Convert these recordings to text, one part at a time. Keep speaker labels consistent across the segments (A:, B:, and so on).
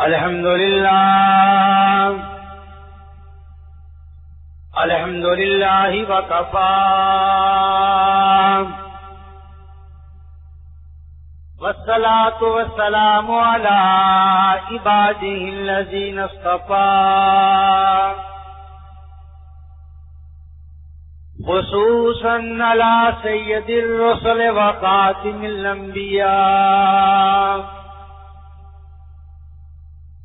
A: الحمد للہ الحمد للہ و کپار وسلاتی وسو سن على سيد الرسل وقاتم الأنبياء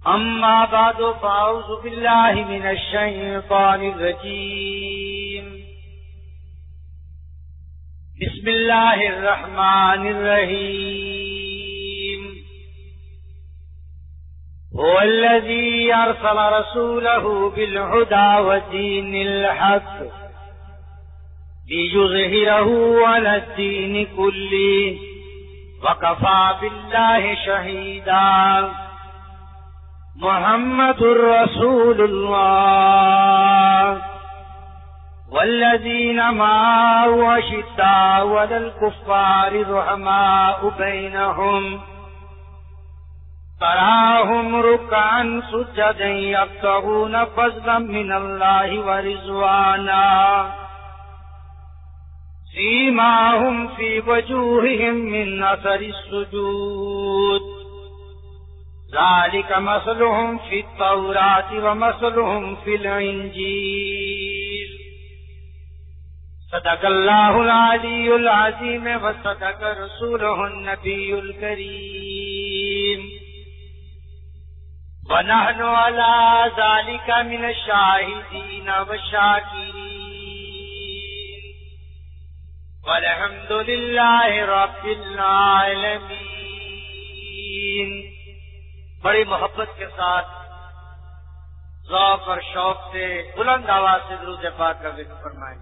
A: أما بعد فأعوذ بالله من الشيطان الرجيم بسم الله الرحمن الرحيم هو الذي أرسل رسوله بالهدى ودين الحق ليظهره على الدين كله وكفى بالله شهيداً محمد رسول الله والذين معه أشداء ولا الكفار رحماء بينهم تراهم ركعا سجدا يبتغون فضلا من الله ورزوانا سيماهم في وجوههم من أثر السجود مسلوم فی طور مسلوم فی الحل عالی العیم کرسور ہن کری
B: بن ونحن على ذلك
A: من الشاهدين
B: والشاكرين والحمد لله رب العالمين
A: بڑی محبت کے ساتھ ذوق اور شوق سے بلند آواز سے درود پاک کا ذکر فرمائیں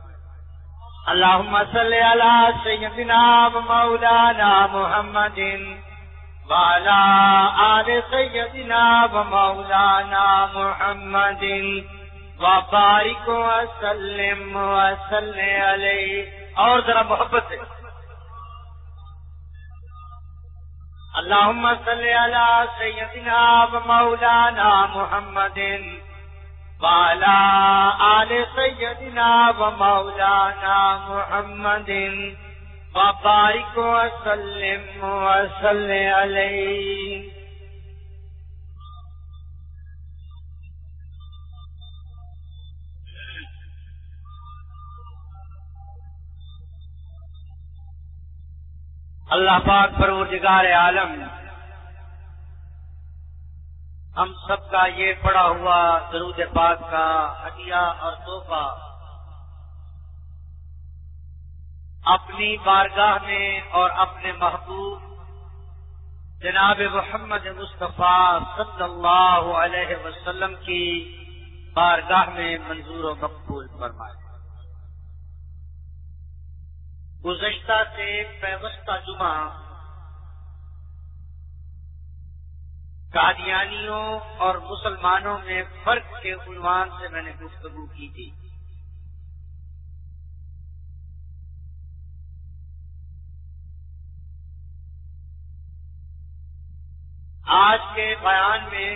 A: اللہم صلی اللہ سیدنا و مولانا محمد آل سیدنا و مولانا محمد سلم علیہ اور ذرا محبت ہے اللهم صل على سيدنا ومولانا محمد وعلى آل سيدنا ومولانا محمد وبارك وسلم باپائی عليه اللہ پاک پر عالم ہم سب کا یہ پڑا ہوا درود پاک کا ہدیہ اور تحفہ اپنی بارگاہ میں اور اپنے محبوب جناب محمد مصطفیٰ صلی اللہ علیہ وسلم کی بارگاہ میں منظور و مقبول فرمائے گزشتہ سے پیوستہ جمعہ قادیانیوں اور مسلمانوں میں فرق کے عنوان سے
B: میں نے گفتگو کی تھی آج کے بیان
A: میں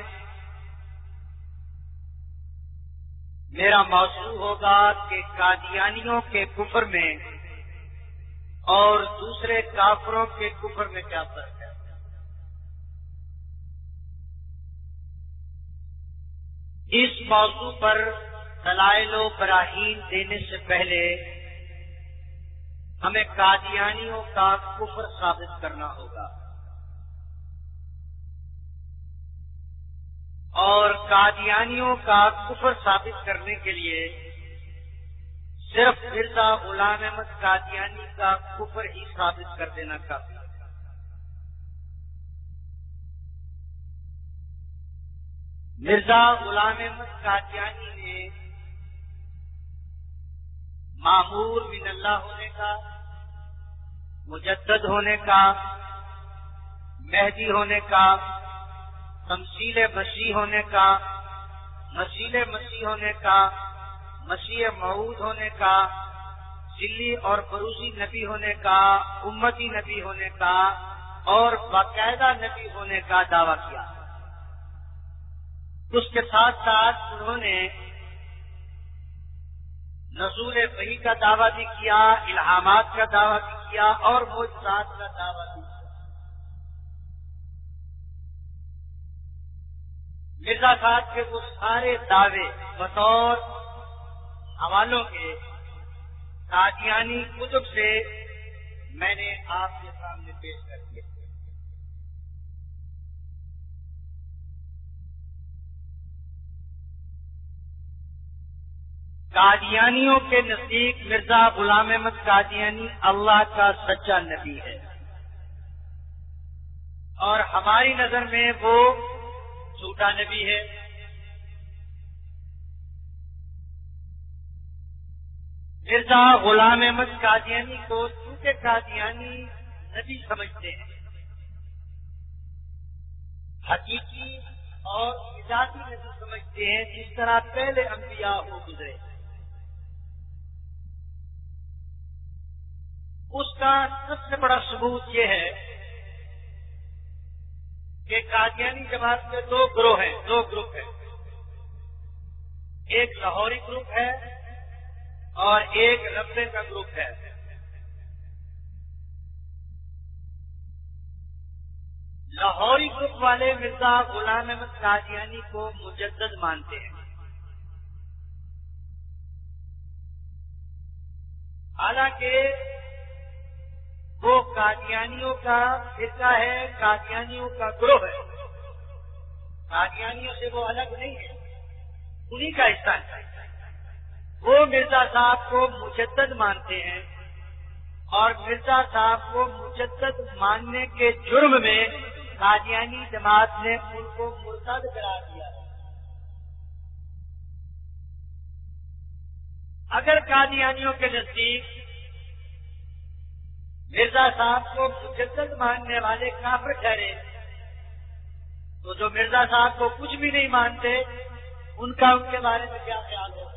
A: میرا موضوع ہوگا کہ قادیانیوں کے کفر میں اور دوسرے کافروں کے کفر میں کیا فرق ہے اس موضوع پر دلائل و براہین دینے سے پہلے ہمیں قادیانیوں کا کفر ثابت کرنا ہوگا اور قادیانیوں کا کفر ثابت کرنے کے لیے
B: صرف مرزا غلام احمد قادیانی کا کفر
A: ہی ثابت کر دینا کافی مرزا غلام احمد قادیانی نے معمور من اللہ ہونے کا مجدد ہونے کا مہدی ہونے کا تمسیل مسیح ہونے کا مسیل مسیح ہونے کا مسیح مود ہونے کا چلی اور بروسی نبی ہونے کا امتی نبی ہونے کا
B: اور باقاعدہ
A: نبی ہونے کا دعویٰ کیا اس کے ساتھ ساتھ انہوں نے نژور بہی کا دعویٰ بھی کیا الہامات کا دعویٰ بھی کیا اور موجود کا دعویٰ بھی کیا مرزا صاحب کے وہ سارے دعوے بطور حوالوں کے قادیانی کتب سے میں نے آپ کے سامنے پیش کر دیا قادیانیوں کے نزدیک مرزا غلام احمد قادیانی اللہ کا سچا نبی ہے اور ہماری نظر میں وہ جھوٹا نبی ہے مرزا غلام احمد قادیانی کو چونکہ قادیانی نبی سمجھتے ہیں حقیقی اور اجازی
B: نبی سمجھتے ہیں جس طرح پہلے انبیاء
A: ہو گزرے اس کا سب سے بڑا ثبوت یہ ہے کہ قادیانی جماعت
B: میں دو گروہ ہیں دو گروپ ہیں ایک لاہوری
A: گروپ ہے اور ایک
B: ربے کا گروپ ہے
A: لاہوری گروپ والے مرزا غلام احمد قادیانی کو مجدد مانتے ہیں حالانکہ وہ قادیانیوں کا فرقہ ہے قادیانیوں کا گروہ ہے قادیانیوں سے وہ الگ نہیں ہے انہیں کا حصہ چاہیے وہ مرزا صاحب کو مجدد مانتے ہیں اور مرزا صاحب کو مجدد ماننے کے جرم میں قادیانی جماعت نے ان کو مرتد کرا دیا اگر قادیانیوں کے نزدیک مرزا صاحب کو مجدد ماننے والے کافر ٹھہرے تو جو مرزا صاحب کو کچھ بھی نہیں مانتے ان کا ان کے بارے میں کیا خیال ہوگا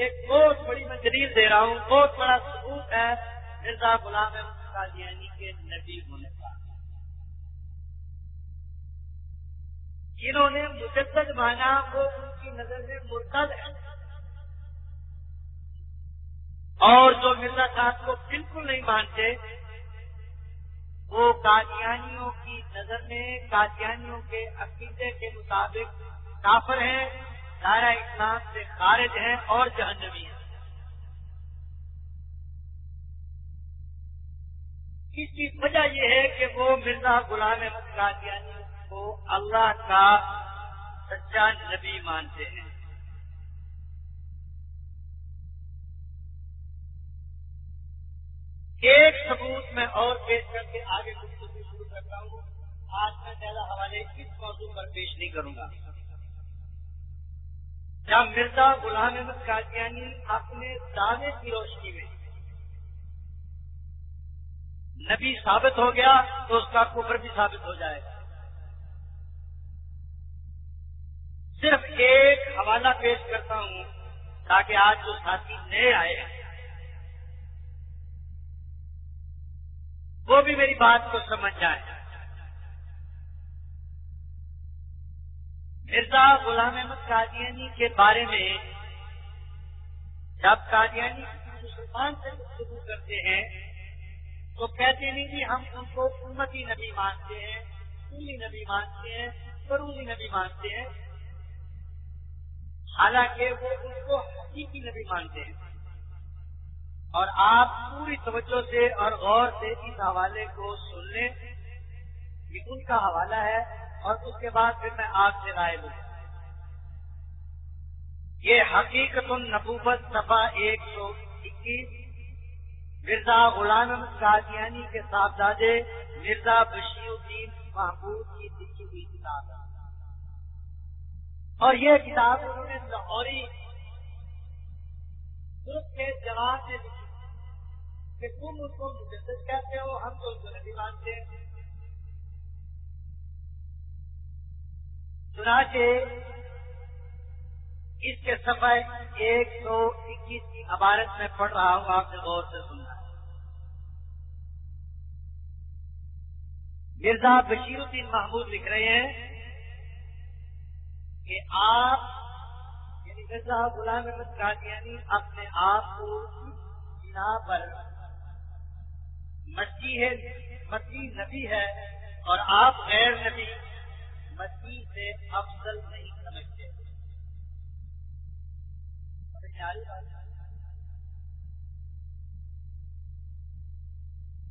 A: ایک بہت بڑی میں دلیل دے رہا ہوں بہت بڑا ثبوت ہے مرزا غلام قادیانی کے نبی ہونے کا جنہوں نے مجدد مانا وہ ان کی نظر میں مرتد ہے اور جو مرزا صاحب کو بالکل نہیں مانتے وہ قادیانیوں کی نظر میں قادیانیوں کے عقیدے کے مطابق کافر ہیں
B: دائرہ اسلام سے خارج ہیں اور جہنمی
A: ہے اس کی وجہ یہ ہے کہ وہ مرزا غلام یعنی
B: کو اللہ کا سچا نبی مانتے ہیں
A: ایک ثبوت میں اور پیش کر کے آگے گفتگو شروع کرتا ہوں آج میں زیادہ حوالے اس موضوع پر پیش نہیں کروں گا جب مرزا غلام احمد قادیانی اپنے دانے کی روشنی میں نبی ثابت ہو گیا تو اس کا کفر بھی ثابت ہو جائے گا
B: صرف ایک حوالہ پیش کرتا ہوں تاکہ آج جو ساتھی نئے آئے
A: وہ بھی میری بات کو سمجھ جائے مرزا غلام احمد قادیانی کے بارے میں
B: جب قادیانی مسلمان سے گفتگو کرتے ہیں
A: تو کہتے نہیں کہ ہم ان کو امتی نبی مانتے ہیں سونی نبی مانتے ہیں فرونی نبی مانتے ہیں حالانکہ وہ ان کو حقیقی نبی مانتے ہیں اور آپ پوری توجہ سے اور غور سے اس حوالے کو سن لیں یہ ان کا حوالہ ہے اور اس کے بعد پھر میں آپ سے رائے لوں یہ حقیقت النبوت صفا ایک سو اکیس مرزا غلام قادیانی کے صاحبزادے مرزا بشیر الدین محبوب کی لکھی ہوئی کتاب ہے اور یہ کتاب انہوں نے لاہوری کے جواب سے تم اس کو کہتے ہو ہم
B: تو اس کو نہیں مانتے
A: چنانچہ اس کے سفر ایک سو اکیس کی عبارت میں پڑھ رہا ہوں آپ نے غور سے سننا مرزا بشیر الدین محمود لکھ رہے ہیں کہ آپ یعنی مرزا غلام احمد قادیانی یعنی اپنے آپ کو بنا پر مسیح ہے مچھی نبی ہے اور آپ غیر نبی مسیح سے افضل نہیں سمجھتے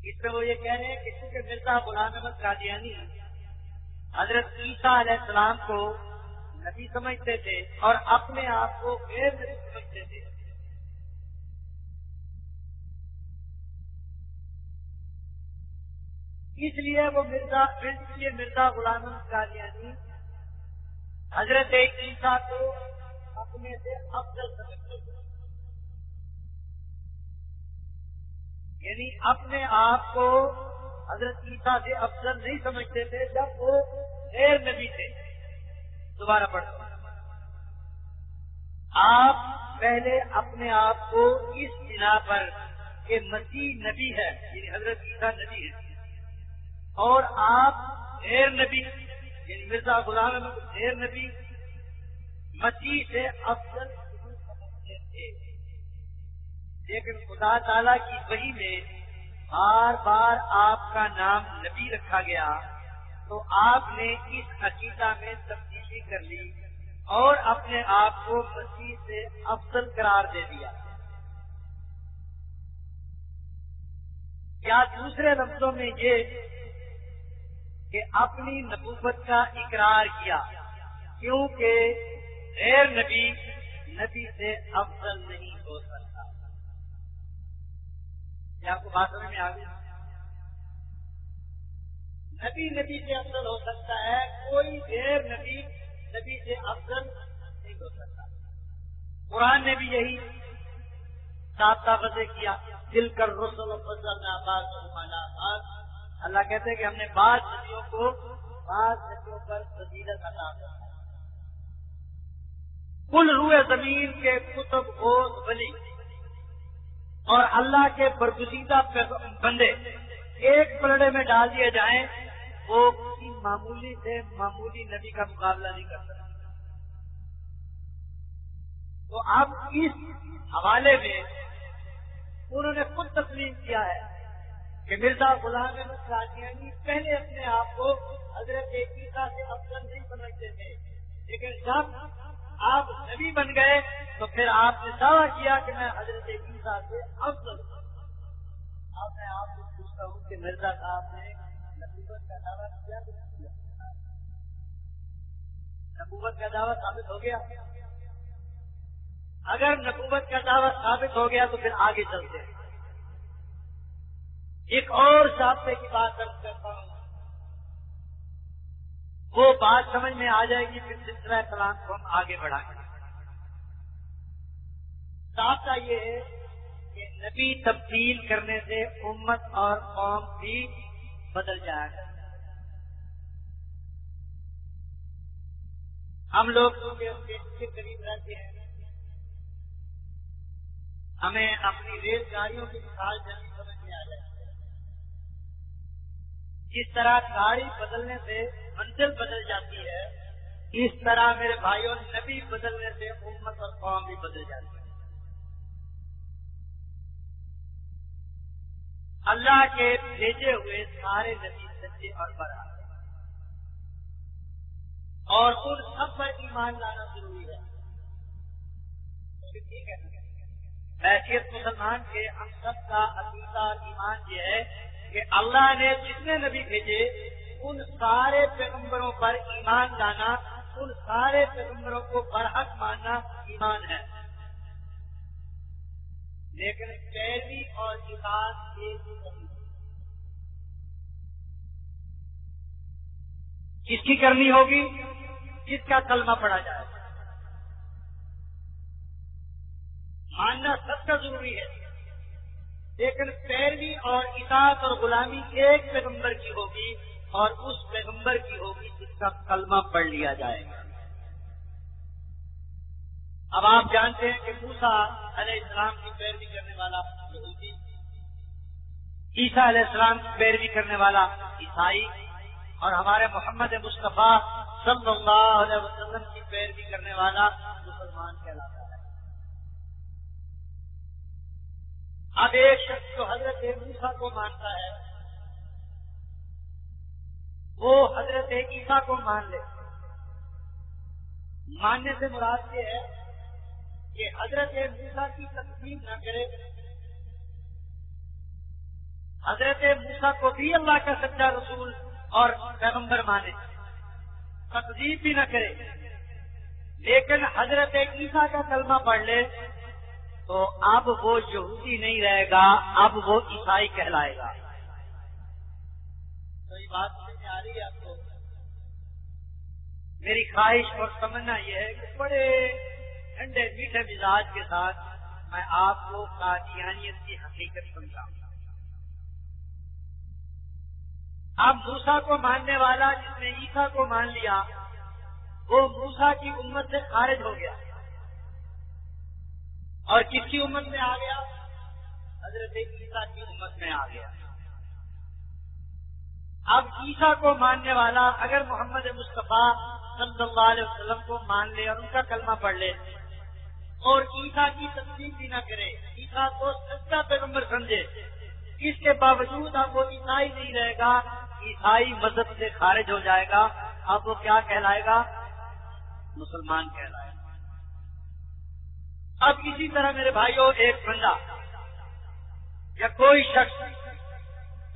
A: اس میں وہ یہ کہہ رہے ہیں کہ کیونکہ مرزا غلام احمد قادیانی حضرت عیسیٰ علیہ السلام کو نبی سمجھتے تھے اور اپنے آپ کو
B: غیر نبی سمجھتے تھے
A: اس لیے وہ مرزا مرزا غلام قادیانی حضرت عیسیٰ عیسا
B: کو اپنے سے افضل سمجھتے
A: یعنی اپنے آپ کو حضرت عیسا سے افضل نہیں سمجھتے تھے جب وہ غیر نبی تھے دوبارہ پڑھتا آپ پہلے اپنے آپ کو اس بنا پر کہ مسیح نبی ہے یعنی حضرت عیسیٰ نبی ہے اور آپ غیر نبی یعنی مرزا غلام غیر نبی مسیح سے افضل لیکن خدا تعالی کی وحی میں بار بار آپ کا نام نبی رکھا گیا تو آپ نے اس عقیدہ میں تبدیلی کر لی اور اپنے آپ کو مسیح
B: سے افضل قرار دے
A: دیا کیا دوسرے لفظوں میں یہ کہ اپنی نبوت کا اقرار کیا کیونکہ غیر نبی نبی سے افضل نہیں ہو سکتا کیا آپ کو بات سمجھ میں آ گیا نبی نبی سے افضل ہو سکتا ہے کوئی غیر نبی نبی سے افضل نہیں ہو سکتا
B: قرآن نے بھی یہی
A: صاف مزے کیا دل کر نہ آباد رحمان آباد اللہ کہتے ہیں کہ ہم نے بعض ندیوں کو بعض ندیوں پر فضیلت عطا کر کل روئے زمین کے کتب ہو بلی اور اللہ کے برگزیدہ بندے ایک پلڑے میں ڈال دیے جائیں وہ کسی معمولی سے معمولی نبی کا مقابلہ نہیں کر سکتے تو آپ اس
B: حوالے میں انہوں
A: نے خود تسلیم کیا ہے
B: کہ مرزا غلام
A: احمد السلامی پہلے اپنے آپ کو حضرت عیسیٰ سے افضل نہیں سمجھتے تھے لیکن جب
B: آپ نبی بن گئے
A: تو پھر آپ نے دعویٰ کیا کہ میں حضرت عیسیٰ سے افضل اب میں آپ کو پوچھتا ہوں کہ مرزا صاحب نے نبوت کا دعویٰ کیا نبوت کا دعویٰ ثابت ہو گیا اگر نقوبت کا دعویٰ ثابت ہو گیا تو پھر آگے چلتے ہیں ایک اور صاف کی بات کرتا ہوں وہ بات سمجھ میں آ جائے گی پھر سلسلہ پلان کو ہم آگے بڑھائیں گے سا یہ ہے کہ نبی تبدیل کرنے سے امت اور قوم بھی بدل جائے گا ہم لوگ جو کہ قریب رہتے ہیں ہمیں اپنی ریل گاڑیوں کی جانی جانے جس طرح گاڑی بدلنے سے منزل بدل جاتی ہے اس طرح میرے بھائی اور نبی بدلنے سے امت اور قوم بھی بدل جاتی ہے اللہ کے بھیجے ہوئے سارے نبی
B: سچے اور بڑا
A: اور ان سب پر ایمان
B: لانا ضروری ہے
A: حیثیت مسلمان
B: کے ہم سب کا اور
A: ایمان یہ ہے کہ اللہ نے جتنے نبی بھیجے ان سارے پیغمبروں پر ایمان لانا
B: ان سارے
A: پیغمبروں کو برحق ماننا ایمان ہے لیکن پیروی اور ایمان ایک ہی کس کی کرنی ہوگی جس کا کلمہ پڑا جائے ماننا سب کا ضروری ہے لیکن پیروی اور اطاعت اور غلامی ایک پیغمبر کی ہوگی اور اس پیغمبر کی ہوگی جس کا کلمہ پڑھ لیا جائے گا اب آپ جانتے ہیں کہ موسا علیہ السلام کی پیروی کرنے والا یہودی عیسیٰ علیہ السلام کی پیروی کرنے والا عیسائی اور ہمارے محمد مصطفیٰ صلی اللہ علیہ وسلم کی پیروی کرنے والا مسلمان کہلاتا ہے اب ایک شخص جو حضرت موسا کو مانتا ہے وہ حضرت عیسا کو مان لے ماننے سے مراد یہ ہے کہ حضرت موسا کی تقسیم نہ کرے حضرت موسا کو بھی اللہ کا سچا رسول اور پیغمبر مانے تقسیم بھی نہ کرے لیکن حضرت عیسا کا کلمہ پڑھ لے تو اب وہ یہودی نہیں رہے گا اب وہ عیسائی کہلائے گا کوئی بات سمجھ آ رہی ہے آپ کو
B: میری خواہش اور سمجھنا
A: یہ ہے کہ بڑے ٹھنڈے میٹھے مزاج کے ساتھ میں آپ کو کاجیانیت کی حقیقت سمجھا اب موسا کو ماننے والا جس نے عیسا کو مان لیا وہ موسا کی امت سے خارج ہو گیا اور کس کی امت میں آ گیا حضرت عیسیٰ کی امت میں آ گیا اب عیسا کو ماننے والا اگر محمد مصطفیٰ صلی اللہ علیہ وسلم کو مان لے اور ان کا کلمہ پڑھ لے اور عیسیٰ کی تصدیق بھی نہ کرے عیسیٰ کو سچا پیغمبر سمجھے اس کے باوجود اب وہ عیسائی نہیں رہے گا عیسائی مذہب سے خارج ہو جائے گا اب وہ کیا کہلائے گا مسلمان کہلائے گا اب اسی طرح میرے بھائیو ایک بندہ یا کوئی شخص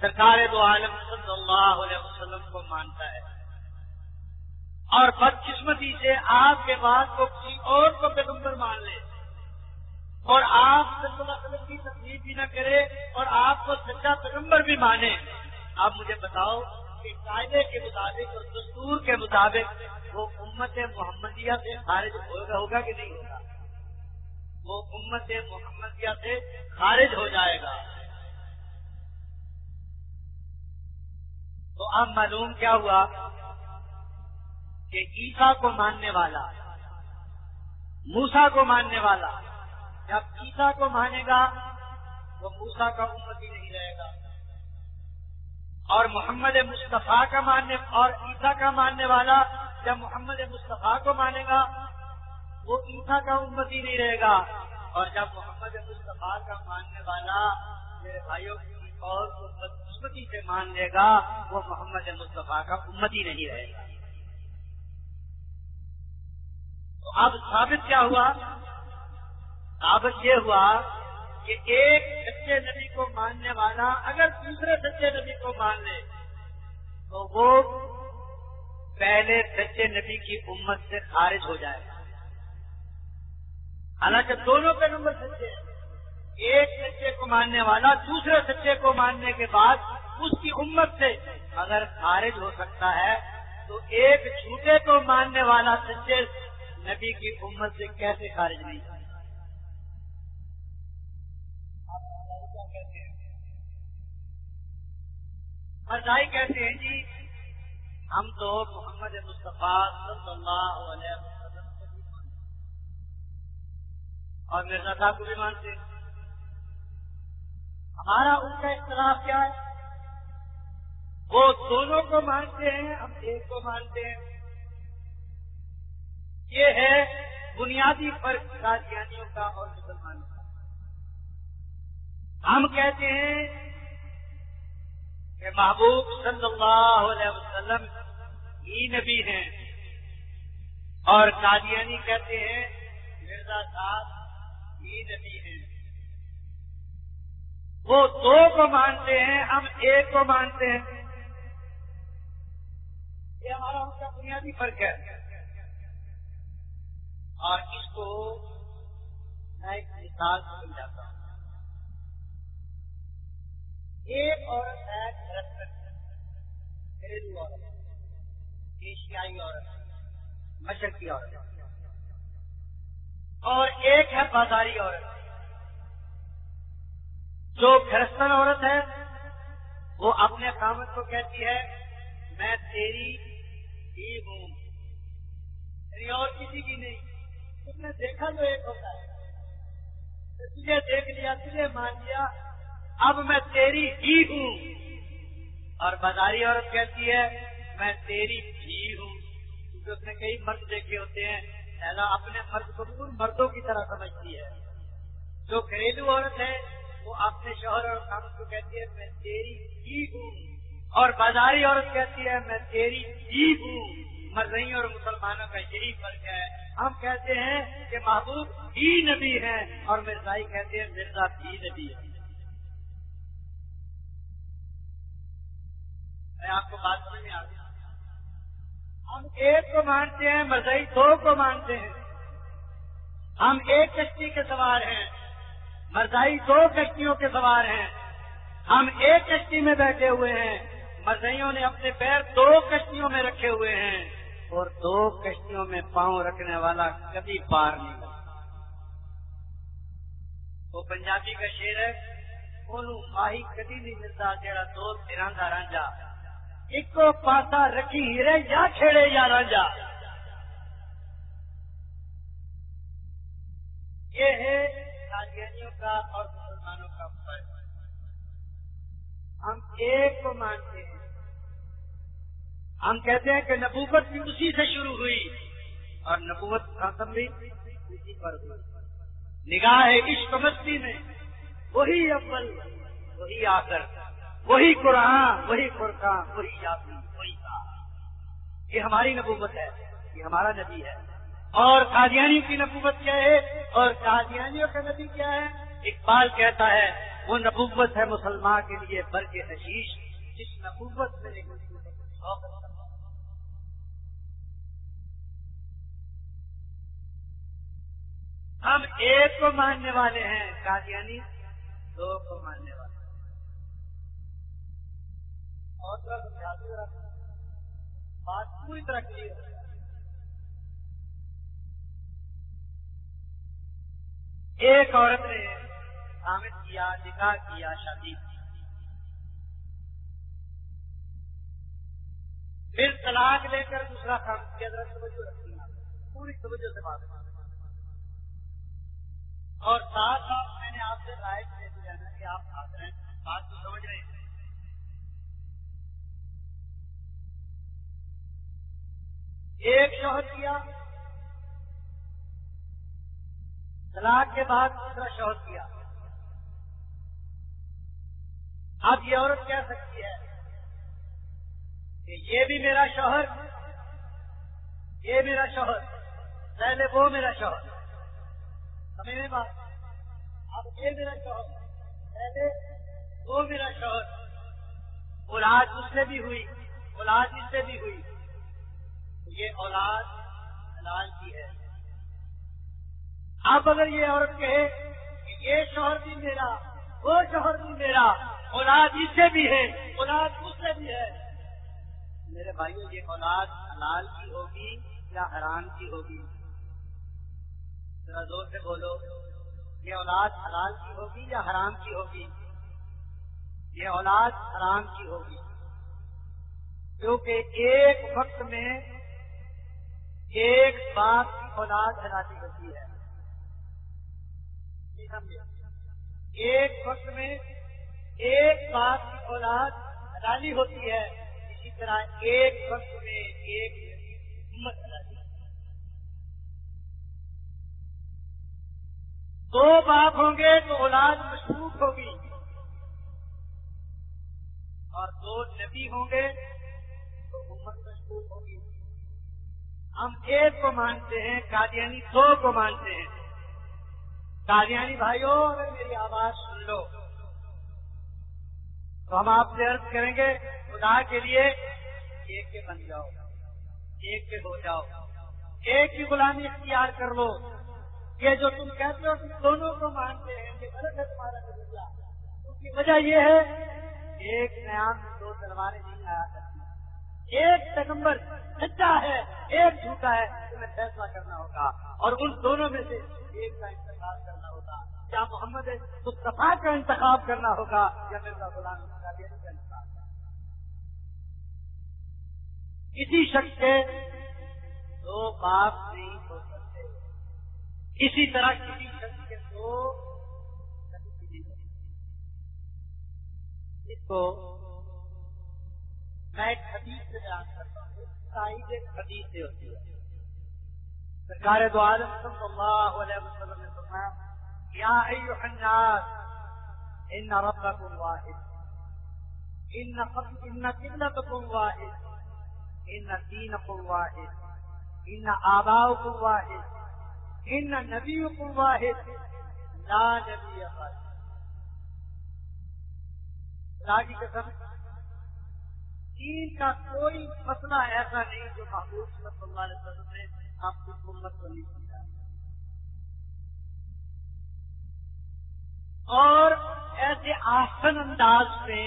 B: سرکار دو عالم صلی اللہ علیہ
A: وسلم کو مانتا ہے اور بدقسمتی سے آپ کے بعد کو کسی اور کو پیغمبر مان لے اور آپ صلی اللہ علیہ وسلم کی تکلیف بھی نہ کرے اور آپ کو سچا پیغمبر بھی مانے آپ مجھے بتاؤ کہ قاعدے کے مطابق اور دستور کے مطابق وہ امت محمدیہ سے خارج ہوگا کہ نہیں ہوگا وہ امت محمدیہ سے خارج ہو جائے گا تو اب معلوم کیا ہوا کہ عیسا کو ماننے والا موسا کو ماننے والا جب عیسا کو مانے گا وہ موسا کا امتی نہیں رہے گا اور محمد مصطفیٰ کا ماننے اور عیسا کا ماننے والا جب محمد مصطفیٰ کو مانے گا وہ عیسا کا امتی نہیں رہے گا اور جب محمد مصطفیٰ کا ماننے والا میرے بھائیوں کی اور بدقسمتی سے مان لے گا وہ محمد مصطفیٰ کا امتی نہیں رہے گا تو اب ثابت کیا ہوا ثابت یہ ہوا کہ ایک سچے نبی کو ماننے والا اگر دوسرے سچے نبی کو مان لے تو وہ پہلے سچے نبی کی امت سے خارج ہو جائے گا حالانکہ دونوں پیغمبر نمبر سچے ایک سچے کو ماننے والا دوسرے سچے کو ماننے کے بعد اس کی امت سے اگر خارج ہو سکتا ہے تو ایک جھوٹے کو ماننے والا سچے نبی کی امت سے کیسے خارج نہیں کیا مرزائی کہتے ہیں جی ہم تو محمد مصطفیٰ صلی اللہ علیہ وسلم اور مرزا صاحب کو بھی مانتے ہمارا ان کا اختلاف کیا ہے وہ دونوں کو مانتے ہیں ہم ایک کو مانتے ہیں یہ ہے بنیادی فرق قادیانیوں کا اور مسلمانوں کا ہم کہتے ہیں کہ محبوب صلی اللہ علیہ وسلم ہی نبی ہیں اور قادیانی کہتے ہیں مرزا صاحب وہ دو کو مانتے ہیں ہم ایک کو مانتے ہیں یہ ہمارا ان کا
B: بنیادی فرق ہے
A: اور اس کو میں ایک مثال سمجھاتا جاتا ہوں ایک عورت ہے گھریلو عورت ایشیائی عورت مشرقی عورت اور ایک ہے بازاری عورت جو گرستن عورت ہے وہ اپنے کو کہتی ہے میں تیری ہی ہوں تیری اور کسی کی نہیں تم نے دیکھا تو ایک ہوتا ہے تجھے دیکھ لیا تجھے مان لیا اب میں تیری ہی ہوں اور بازاری عورت کہتی ہے میں تیری ہی ہوں کیونکہ اس نے کئی مرد دیکھے ہوتے ہیں پہلا اپنے مرد کو مردوں کی طرح سمجھتی ہے جو گھریلو عورت ہے وہ اپنے شوہر اور خان کو کہتی ہے میں تیری ہی ہوں اور بازاری عورت کہتی ہے میں تیری ہی ہوں مرضائیوں اور مسلمانوں کا یہی فرق ہے ہم کہتے ہیں کہ محبوب ہی نبی ہے اور مرزائی کہتے ہیں مرزا ہی نبی ہے میں آپ کو بات سمجھ میں آ ہوں ہم ایک کو مانتے ہیں مرزائی دو کو مانتے ہیں ہم ایک کشتی کے سوار ہیں مرزائی دو کشتیوں کے سوار ہیں ہم ایک کشتی میں بیٹھے ہوئے ہیں مرزائیوں نے اپنے پیر دو کشتیوں میں رکھے ہوئے ہیں اور دو کشتیوں میں پاؤں رکھنے والا کبھی پار نہیں وہ پنجابی کا شیر ہے انہوں ماہی کبھی نہیں ملتا جہاں تیرہ رانجا ایک پاسا رکھی ہیرے یا چھڑے یا رانجا یہ ہے کا اور مسلمانوں کا فرق ہم ایک کو مانتے ہیں ہم کہتے ہیں کہ نبوت بھی اسی سے شروع ہوئی اور نبوت بھی اسی پر ہوئی نگاہ ہے مستی میں وہی اول وہی تھا
B: وہی قرآن وہی
A: فرقان وہی یاسی وہی یہ ہماری نبوت ہے یہ ہمارا نبی ہے اور قادیانی کی نبوت کیا ہے اور قادیانیوں کا نبی کیا ہے اقبال کہتا ہے وہ نبوت ہے مسلمان کے لیے بر کے نشیش جس نبوت میں نے ہم ایک کو ماننے والے ہیں قادیانی دو کو ماننے والے طرف شادی ہو ذرا بات پوری طرح کلیئر
B: ایک عورت نے
A: حامد کیا نکاح کیا شادی
B: پھر طلاق
A: لے کر دوسرا کام کی ذرا سمجھو رکھتی پوری سمجھو سے بات
B: اور ساتھ ساتھ
A: میں نے آپ سے رائے دے دیا کہ آپ بات تو ایک شوہر کیا طلاق کے بعد دوسرا شوہر کیا اب یہ عورت کہہ سکتی ہے کہ یہ بھی میرا شوہر یہ میرا شوہر پہلے وہ میرا شوہر سمجھ نہیں بات اب یہ میرا شوہر پہلے وہ میرا شوہر اولاد اس سے بھی ہوئی اولاد اس سے بھی ہوئی یہ اولاد حلال کی ہے اب اگر یہ عورت کہے کہ یہ شوہر بھی میرا وہ شوہر بھی میرا اولاد اس سے بھی ہے اولاد اس سے بھی ہے میرے بھائی یہ اولاد حلال کی ہوگی یا حرام کی ہوگی ذرا زور سے بولو یہ اولاد حلال کی ہوگی یا حرام کی ہوگی یہ اولاد حرام کی ہوگی کیونکہ ایک وقت میں ایک باپ کی اولاد ہلاکی ہوتی ہے جی ایک وقت میں ایک باپ کی اولاد
B: ہلالی ہوتی ہے اسی طرح ایک وقت میں ایک نبی کی امت
A: دو باپ ہوں گے تو اولاد مشہور ہوگی اور دو نبی ہوں گے تو امت مشغوط ہوگی ہم ایک کو مانتے ہیں کادیانی دو کو مانتے ہیں
B: قادیانی بھائیوں اگر
A: میری آواز سن لو تو ہم آپ سے عرض کریں گے خدا کے لیے ایک کے بن جاؤ ایک کے ہو جاؤ ایک کی غلامی اختیار کر لو یہ جو تم کہتے ہو تم دونوں کو مانتے ہیں کہ غلط ہے تمہارا نظریہ اس کی وجہ یہ ہے ایک نیا دو تلواریں نہیں آیا تھا ایک پیغمبر سچا ہے ایک جھوٹا ہے تمہیں فیصلہ کرنا ہوگا اور ان دونوں میں سے ایک کا انتخاب کرنا ہوگا کیا محمد مصطفیٰ کا انتخاب کرنا ہوگا یا مرزا غلام کا
B: غلام
A: کسی شخص کے
B: دو باپ نہیں ہو سکتے
A: اسی طرح کسی
B: شخص کے دو
A: اس نہیں میں ایک ایک حدیث حدیث سے سے بیان کرتا ہوں ہوتی ہے سرکار دو عالم صلی اللہ اللہ علیہ وسلم نے فرمایا یا ایوہ الناس ان ان ان ان ان ربکم واحد واحد واحد واحد واحد قبلتکم دینکم
B: آباؤکم
A: نبیکم لا نبی کی قسم دین کا کوئی مسئلہ ایسا نہیں جو محبوب صلی اللہ علیہ وسلم نے آپ کو نہیں سمجھا اور ایسے آسن انداز میں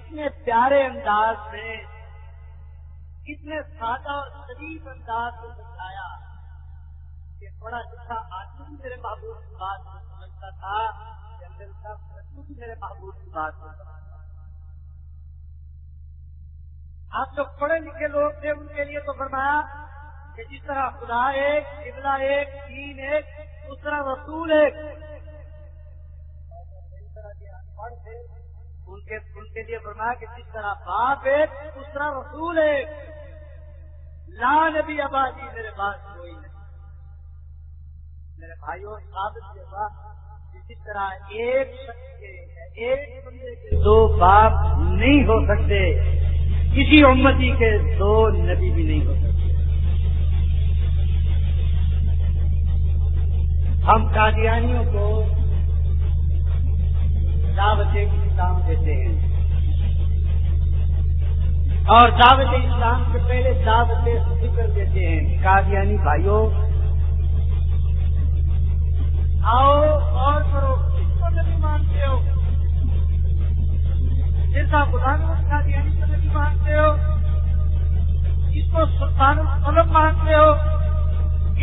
A: اتنے پیارے انداز میں اتنے سادہ اور شریف انداز میں بتایا کہ بڑا اچھا آدمی میرے محبوب کی بات کو سمجھتا تھا میرے محبوب کی بات کو سمجھتا آپ جو پڑھے لکھے لوگ تھے ان کے لیے تو فرمایا کہ جس طرح خدا ایک قبلہ ایک تین ایک اس طرح رسول ایک ان کے ان کے لیے فرمایا کہ جس طرح باپ ایک اس طرح رسول ایک لا نبی آبادی جی، میرے پاس کوئی نہیں میرے بھائیوں ثابت کے بعد جس طرح ایک شخص کے ایک بندے کے دو باپ نہیں ہو سکتے کسی امتی کے دو نبی بھی نہیں ہو سکتے ہم قادیانیوں کو دعوت اسلام دیتے ہیں اور دعوت اسلام سے پہلے دعوت ذکر دیتے ہیں قادیانی بھائیوں آؤ اور کرو کس کو نبی مانتے ہو پھر کا کالی کو نہیں مانتے ہو اس کو سلطان الم مانتے ہو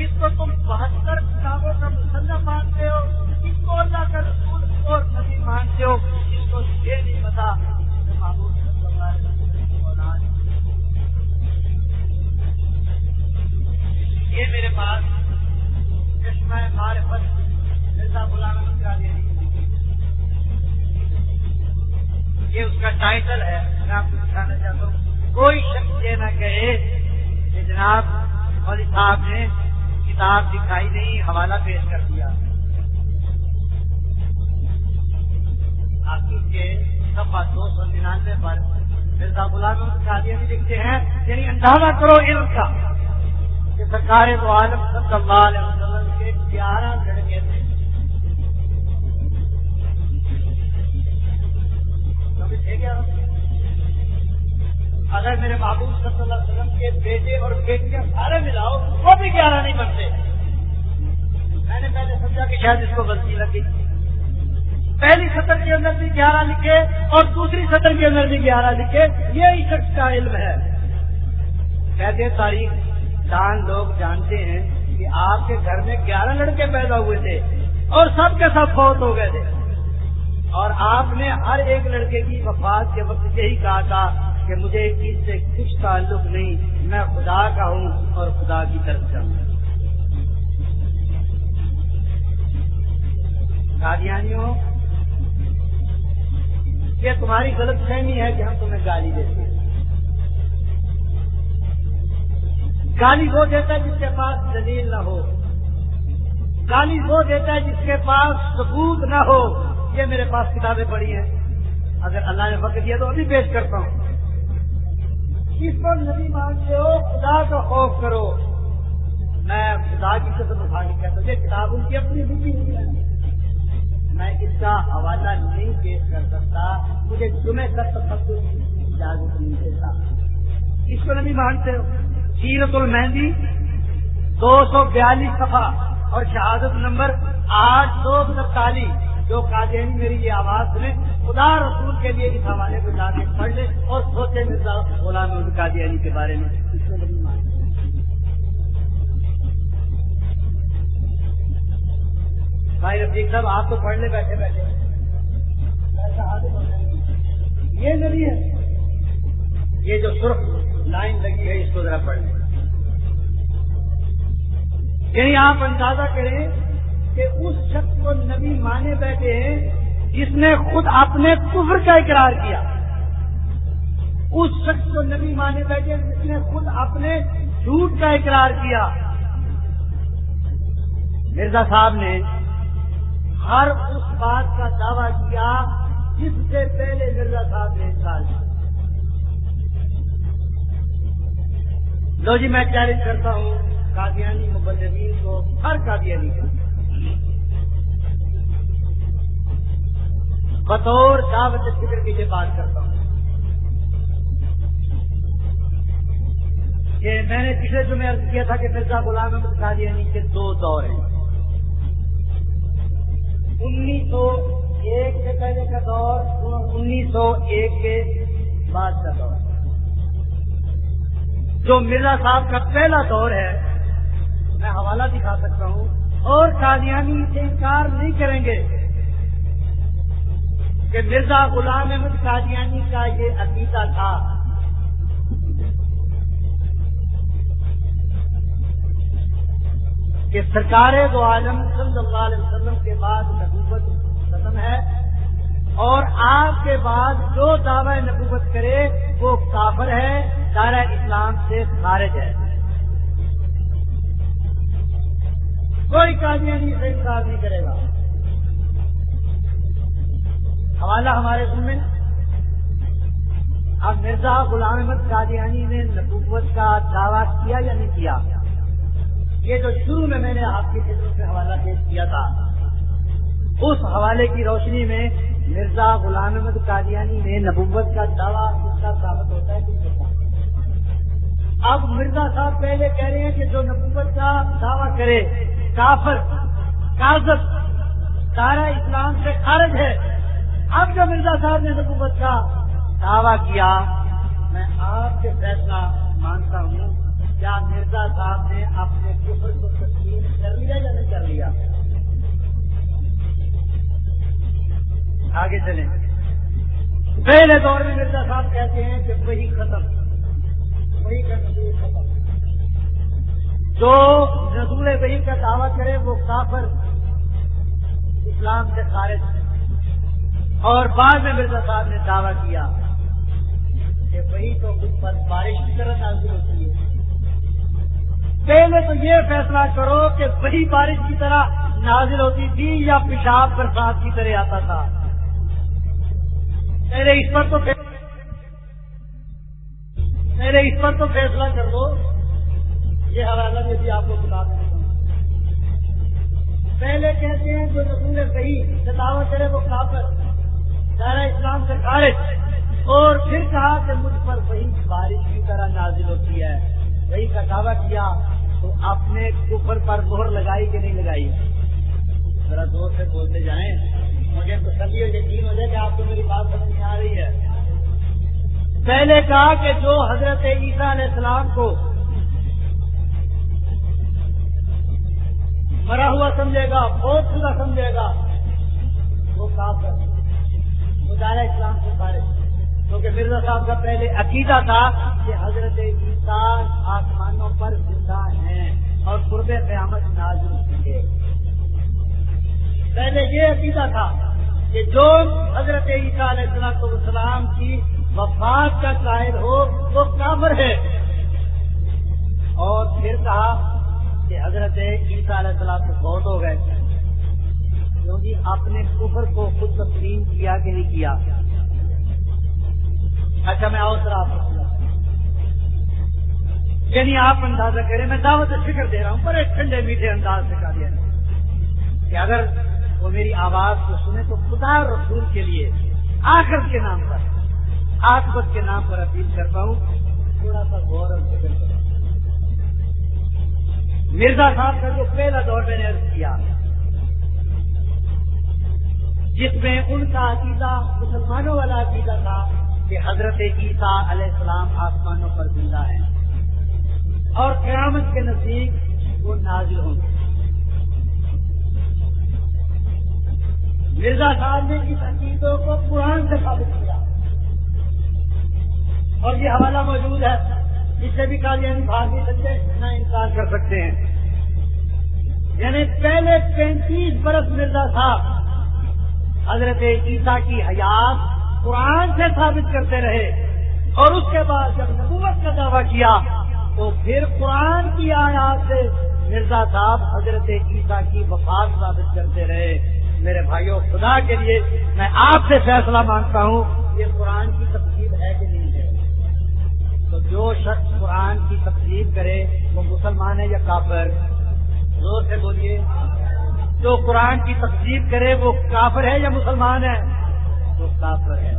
A: اس کو تم بہتر کتابوں کا مسلم مانتے ہو
B: اس کو اللہ کا رسول اور نبی مانتے ہو اس کو یہ نہیں پتا
A: ٹائٹل ہے میں آپ کو دکھانا چاہتا ہوں کوئی شخص یہ نہ کہے کہ جناب علی صاحب نے کتاب دکھائی نہیں حوالہ پیش کر دیا آپ کے سفا دو سو ننانوے پر مرزا غلام شادی بھی لکھتے ہیں یعنی اندازہ کرو علم کا
B: کہ سرکار تو عالم صلی اللہ علیہ وسلم کے گیارہ گھر کے اگر
A: میرے محبوب صلی اللہ علیہ وسلم کے بیٹے اور بیٹیاں سارے ملاؤ وہ بھی گیارہ نہیں بنتے میں نے پہلے سمجھا کہ شاید اس کو غلطی لگی پہلی سطر کے اندر بھی گیارہ لکھے اور دوسری سطر کے اندر بھی گیارہ لکھے یہ شخص کا علم ہے پہلے تاریخ دان لوگ جانتے ہیں کہ آپ کے گھر میں گیارہ لڑکے پیدا ہوئے تھے اور سب کے ساتھ فوت ہو گئے تھے اور آپ نے ہر ایک لڑکے کی وفات کے وقت یہی کہا تھا کہ مجھے اس چیز سے کچھ تعلق نہیں میں خدا کا ہوں اور خدا کی طرف جاؤں چاہیوں یہ تمہاری غلط فہمی ہے کہ ہم تمہیں گالی دیتے ہیں گالی وہ دیتا ہے جس کے پاس دلیل نہ ہو گالی وہ دیتا ہے جس کے پاس ثبوت نہ ہو یہ میرے پاس کتابیں پڑھی ہیں اگر اللہ نے وقت دیا تو ابھی پیش کرتا ہوں اس پر نبی مانتے ہو خدا کا خوف کرو میں خدا کی قدر اٹھا کے کہتا ہوں یہ کتاب ان کی اپنی نہیں ہے میں اس کا حوالہ نہیں پیش کر سکتا مجھے جمعے تک سب کو اجازت نہیں دیتا اس کو نہیں مانتے ہو سیرت المہندی دو سو بیالیس صفحہ اور شہادت نمبر آٹھ سو سینتالیس جو قالی میری یہ آواز سنیں خدا رسول کے لیے اس حوالے کو جا کے پڑھ لے اور سوچے مرزا غلام بولا میں ان کے بارے میں بھائی رفیق صاحب آپ تو پڑھنے بیٹھے بیٹھے یہ ذریعہ ہے یہ جو سرخ لائن لگی ہے اس کو ذرا پڑھ لیں یعنی آپ اندازہ کریں کہ اس شخص کو نبی مانے بیٹھے ہیں جس نے خود اپنے کفر کا اقرار کیا اس شخص کو نبی مانے بیٹھے ہیں جس نے خود اپنے جھوٹ کا اقرار کیا مرزا صاحب نے ہر اس بات کا دعویٰ کیا جس سے پہلے مرزا صاحب نے انکار کیا
B: لو جی میں چیلنج کرتا
A: ہوں قادیانی مبلمین کو ہر کابیا بطور دعوت فکر کی یہ بات کرتا ہوں کہ میں نے پچھلے جو میں کیا تھا کہ مرزا غلام بلاگ کادیانی کے دو دور ہیں انیس سو ایک سے پہلے کا دور انیس سو ایک کے بعد کا دور جو مرزا صاحب کا پہلا دور ہے میں حوالہ دکھا سکتا ہوں اور قادیانی سے انکار نہیں کریں گے کہ مرزا غلام احمد قادیانی کا یہ عقیدہ تھا کہ سرکار دو عالم صلی اللہ علیہ وسلم کے بعد نبوت ختم ہے اور آپ کے بعد جو دعوی نبوت کرے وہ کافر ہے سارا اسلام سے خارج ہے
B: کوئی قادیانی سے
A: انکار نہیں کرے گا حوالہ ہمارے سننے اب مرزا غلام احمد قادیانی نے نبوت کا دعویٰ کیا یا نہیں کیا یہ جو شروع میں میں نے آپ کی خدمت سے حوالہ پیش کیا تھا اس حوالے کی روشنی میں مرزا غلام احمد قادیانی نے نبوت کا دعویٰ کا ثابت ہوتا ہے اب مرزا صاحب پہلے کہہ رہے ہیں کہ جو نبوت کا دعویٰ کرے کافر کاغذ سارا اسلام سے خارج ہے اب جو مرزا صاحب نے حکومت کا دعویٰ کیا میں آپ کے فیصلہ مانتا ہوں کیا مرزا صاحب نے اپنے کفر کو تسلیم کر لیا یا نہیں کر لیا آگے چلیں پہلے دور میں مرزا صاحب کہتے ہیں کہ وہی ختم وہی کا ختم جو رسول وہی کا دعویٰ کرے وہ کافر اسلام کے ہے اور بعد میں مرزا صاحب نے دعویٰ کیا کہ بھائی تو اس پر بارش کی طرح نازل ہوتی ہے پہلے تو یہ فیصلہ کرو کہ وہی بارش کی طرح نازل ہوتی تھی یا پیشاب برسات کی طرح آتا تھا میرے اس پر تو میرے اس پر تو فیصلہ کر لو یہ حوالہ میں بھی آپ کو بتا دوں پہلے کہتے ہیں جو رسول صحیح ستاوت کرے وہ کافر اسلام سے
B: خارج
A: اور پھر کہا کہ مجھ پر وہی بارش کی طرح نازل ہوتی ہے وہی کا دعویٰ کیا تو اپنے کفر پر مہر لگائی کہ نہیں لگائی ذرا زور سے بولتے جائیں مجھے تو سبھی یقین ہو جائے کہ آپ کو میری بات سمجھ میں آ رہی ہے پہلے کہا کہ جو حضرت عیسیٰ علیہ السلام کو
B: مرا ہوا سمجھے
A: گا بہت شدہ سمجھے گا وہ کام کر اسلام کے بارے میں کیونکہ مرزا صاحب کا پہلے عقیدہ تھا کہ حضرت انسان آسمانوں پر زندہ ہیں اور قرب قیامت نازل ہوں گے پہلے یہ عقیدہ تھا کہ جو حضرت عیسیٰ علیہ السلام السلام کی وفات کا قائل ہو وہ کافر ہے اور پھر کہا کہ حضرت عیسیٰ علیہ السلام کو بہت ہو گئے جی؟ آپ نے کفر کو خود تسلیم کیا کہ نہیں کیا اچھا میں اور طرح یعنی آپ اندازہ کریں میں دعوت فکر دے رہا ہوں بڑے ٹھنڈے میٹھے انداز سے کر دیا کہ اگر وہ میری آواز کو سنے تو خدا اور کے لیے آخر کے نام پر آخبت کے نام پر اپیل کرتا ہوں تھوڑا سا غور اور فکر کرتا ہوں مرزا صاحب کا جو پہلا دور میں نے ارد کیا جس میں ان کا عقیدہ مسلمانوں والا عقیدہ تھا کہ حضرت عیسیٰ علیہ السلام آسمانوں پر زندہ ہے اور قیامت کے نزدیک وہ نازل ہوں گے مرزا صاحب نے اس عقیدوں کو قرآن سے ثابت کیا اور یہ حوالہ موجود ہے اس سے بھی کہا کہ ہم بھارتی نہ انکار کر سکتے ہیں یعنی پہلے پینتیس برس مرزا صاحب حضرت عیسا کی حیات قرآن سے ثابت کرتے رہے اور اس کے بعد جب نبوت کا دعویٰ کیا تو پھر قرآن کی آیات سے مرزا صاحب حضرت عیسیٰ کی وفات ثابت کرتے رہے میرے بھائیوں خدا کے لیے میں آپ سے فیصلہ مانگتا ہوں یہ قرآن کی تقسیم ہے کہ نہیں ہے تو جو شخص قرآن کی تقسیم کرے وہ مسلمان ہے یا کافر زور سے بولیے جو قرآن کی تقسیم کرے وہ کافر ہے یا مسلمان ہے وہ کافر ہے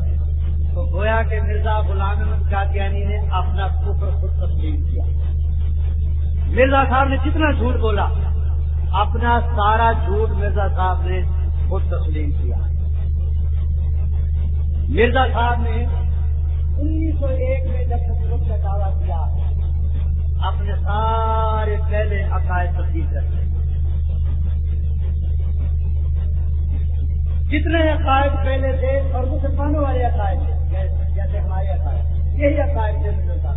A: تو گویا کہ مرزا غلام احمد قادیانی نے اپنا کفر خود تسلیم کیا مرزا صاحب نے کتنا جھوٹ بولا اپنا سارا جھوٹ مرزا صاحب نے
B: خود تسلیم کیا مرزا صاحب نے
A: انیس سو ایک میں جب کا دعویٰ کیا اپنے سارے پہلے عقائد تبدیل کرتے ہیں
B: جتنے عقائد پہلے
A: تھے اور مسلمانوں والے عقائد جیسے ہمارے عقائد یہی عقائد تھے مرزا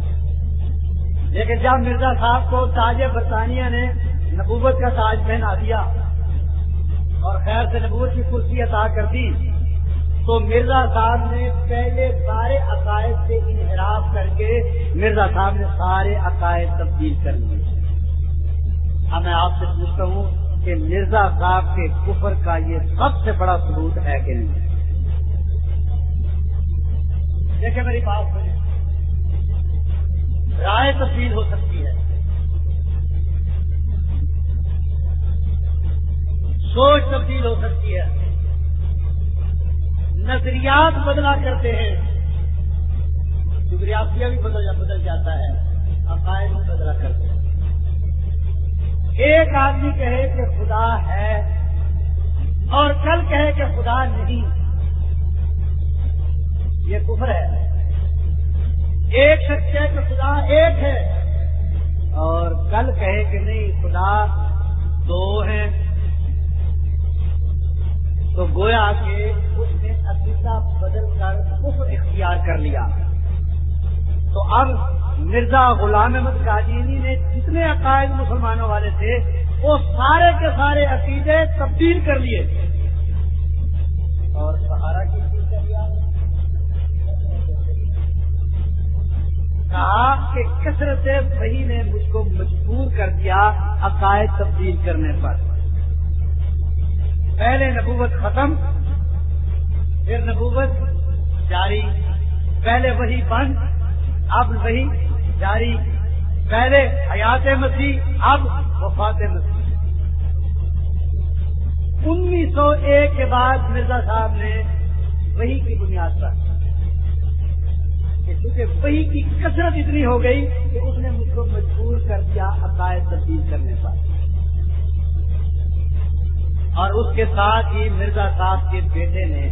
A: لیکن جب مرزا صاحب کو تاج برطانیہ نے نبوت کا تاج پہنا دیا اور خیر سے نبوت کی کرسی عطا کر دی تو مرزا صاحب نے پہلے سارے عقائد سے انحراف کر کے مرزا صاحب نے سارے عقائد تبدیل کر لیے اب میں آپ سے پوچھتا ہوں کہ مرزا صاحب کے کفر کا یہ سب سے بڑا ثبوت ہے کہ نہیں دیکھیں میری بات رائے تبدیل ہو سکتی ہے
B: سوچ تبدیل ہو سکتی ہے نظریات بدلا کرتے ہیں
A: یوریاستیاں بھی بدل جاتا ہے عقائد بدلا کرتے ہیں ایک آدمی کہے کہ خدا ہے اور کل کہے کہ خدا نہیں یہ کفر ہے ایک شخص ہے کہ خدا ایک ہے اور کل کہے کہ نہیں خدا دو ہیں تو گویا کہ اس نے عقیدہ بدل کر کفر اختیار کر لیا تو اب مرزا غلام احمد کاجینی نے جتنے عقائد مسلمانوں والے تھے وہ سارے کے سارے عقیدے تبدیل کر لیے
B: اور سہارا کہا
A: کہ کثرت صحیح نے مجھ کو مجبور کر دیا عقائد تبدیل کرنے پر پہلے نبوت ختم پھر نبوت جاری پہلے وہی بند اب وہی جاری پہلے حیات مسیح اب وفات مسیح انیس سو ایک کے بعد مرزا صاحب نے وہی کی بنیاد پر کیونکہ وہی کی کثرت اتنی ہو گئی کہ اس نے مجھ کو مجبور کر دیا عقائد تبدیل کرنے پر اور اس کے ساتھ ہی مرزا صاحب کے بیٹے نے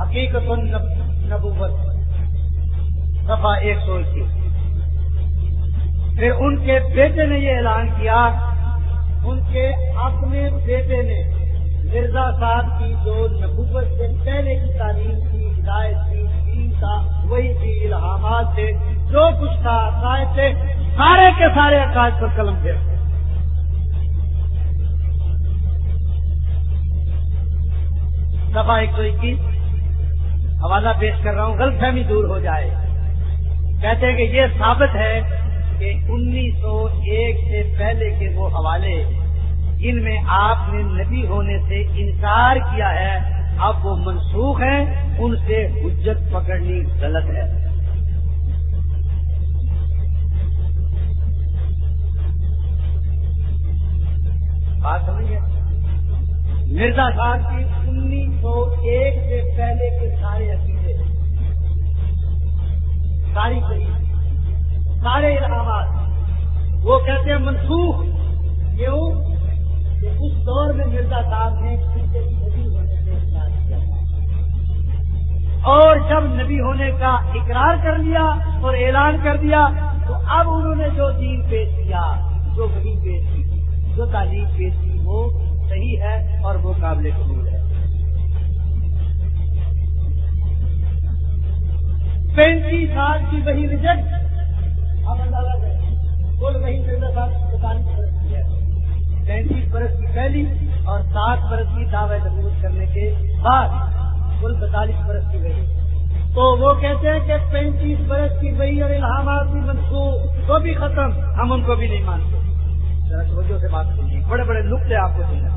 B: حقیقت نبوت
A: نبوبت ایک سو اکیس پھر ان کے بیٹے نے یہ اعلان کیا ان کے اپنے بیٹے نے مرزا صاحب کی جو نبوت سے پہلے کی تعلیم کی ہدایت تھی تھا وہی تھی الحامات تھے جو کچھ تھا عقائد تھے سارے کے سارے عقائد پر قلم تھے سفا ایک سو اکیس حوالہ پیش کر رہا ہوں غلط فہمی دور ہو جائے کہتے ہیں کہ یہ ثابت ہے کہ انیس سو ایک سے پہلے کے وہ حوالے جن میں آپ نے نبی ہونے سے انکار کیا ہے اب وہ منسوخ ہیں ان سے حجت پکڑنی غلط ہے
B: بات سمجھے مرزا صاحب
A: کی انیس سو ایک سے پہلے کے سارے عقیدے ساری قریب سارے الہباد وہ کہتے ہیں منسوخ کیوں کہ اس دور میں مرزا صاحب نے
B: نبی ہونے
A: اور جب نبی ہونے کا اقرار کر لیا اور اعلان کر دیا تو اب انہوں نے جو دین پیش کیا جو وہی پیش کی جو تعلیم پیش کی وہ صحیح ہے اور وہ قابل قبول ہے پینتیس سال کی رجٹ رجنٹ اندازہ کریں کل وہی پینتالیس برس کی پینتیس برس کی پہلی اور سات برس کی دعوی تبدیل کرنے کے بعد کل بتالیس برس کی وہی تو وہ کہتے ہیں کہ پینتیس برس کی وہی اور الہ آباد کی منسوخ کو بھی ختم ہم ان کو بھی نہیں مانتے توجہ سے بات کرنی بڑے بڑے نقطے آپ کو دینا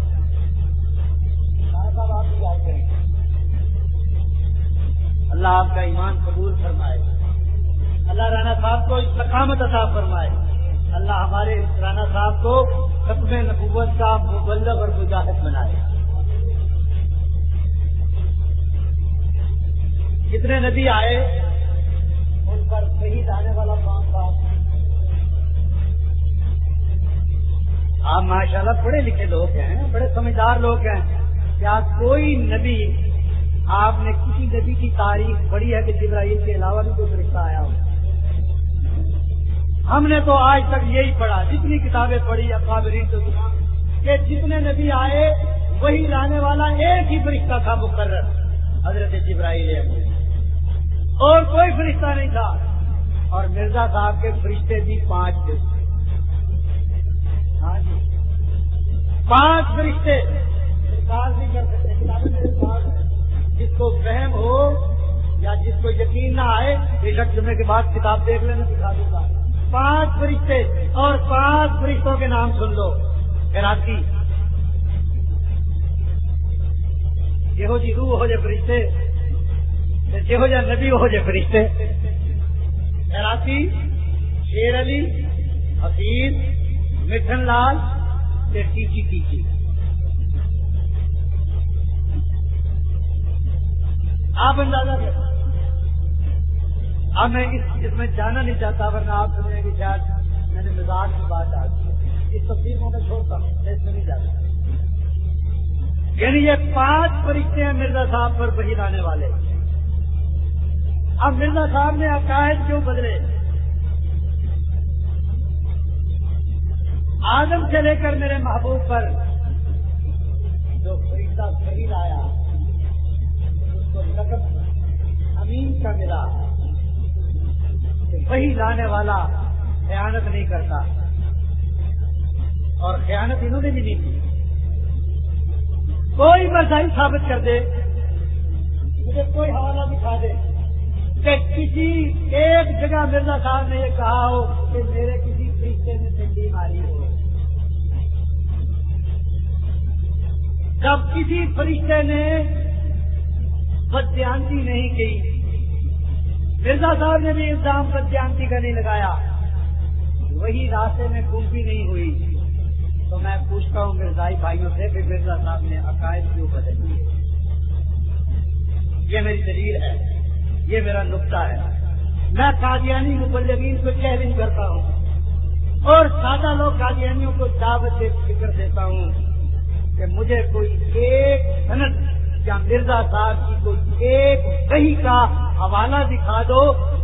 B: اللہ آپ کا ایمان
A: قبول فرمائے اللہ رانا صاحب کو استقامت عطا فرمائے اللہ ہمارے رانا صاحب کو سب نے نقوت کا مبلب اور مجاہد بنائے
B: جتنے ندی آئے ان
A: پر شہید آنے والا کام تھا آپ ماشاء اللہ پڑھے لکھے لوگ ہیں بڑے سمجھدار لوگ ہیں کیا کوئی نبی آپ نے کسی نبی کی تاریخ پڑھی ہے کہ جبرائیل کے علاوہ بھی کوئی فرشتہ آیا ہو ہم نے تو آج تک یہی پڑھا جتنی کتابیں پڑھی ابابرین تو جتنے نبی آئے وہی لانے والا ایک ہی فرشتہ تھا مقرر حضرت جبرائیل اور کوئی فرشتہ نہیں تھا اور مرزا صاحب کے فرشتے بھی پانچ تھے
B: پانچ فرشتے نہیں کر سکتے
A: جس کو وہم ہو یا جس کو یقین نہ آئے جمعے کے بعد کتاب دیکھ لینا سکھا دوں گا پانچ فرشتے اور پانچ فرشتوں کے نام سن لو کراچی یہو جی روح ہو جائے فرشتے جہو جا نبی ہو جائے فرشتے کراچی شیر علی حفیظ
B: مٹھن لال ٹیچی آپ اندازہ
A: اب میں اس میں جانا نہیں چاہتا ورنہ آپ شاید میں نے مزاج کی بات آ کی اس تفریح کو میں چھوڑتا ہوں میں اس میں نہیں جاتا یعنی یہ پانچ پرچے ہیں مرزا صاحب پر بہر آنے والے اب مرزا صاحب نے عقائد کیوں بدلے آدم سے لے کر میرے محبوب پر جو خریدہ خرید آیا اس کو لقب امین کا ملا وہی لانے والا خیانت نہیں کرتا اور خیانت انہوں نے بھی نہیں کی کوئی مسائل ثابت کر دے مجھے کوئی حوالہ دکھا دے کہ کسی ایک جگہ مرزا صاحب نے یہ کہا ہو کہ میرے کسی خریشتے نے
B: ٹھنڈی ماری ہو
A: جب کسی فرشتے نے بدیانتی نہیں کی مرزا صاحب نے بھی الزام بدیانتی کا نہیں لگایا وہی راستے میں بھی نہیں ہوئی تو میں پوچھتا ہوں مرزائی بھائیوں سے کہ مرزا صاحب نے عقائد کیوں بدل زمین یہ میری دلیل ہے یہ میرا نقطہ ہے میں قادیانی مبلغین کو چیلنج کرتا ہوں اور سادہ لوگ قادیانیوں کو دعوت فکر دیتا ہوں کہ مجھے کوئی ایک یا مرزا صاحب کی کوئی ایک دہی کا حوالہ دکھا دو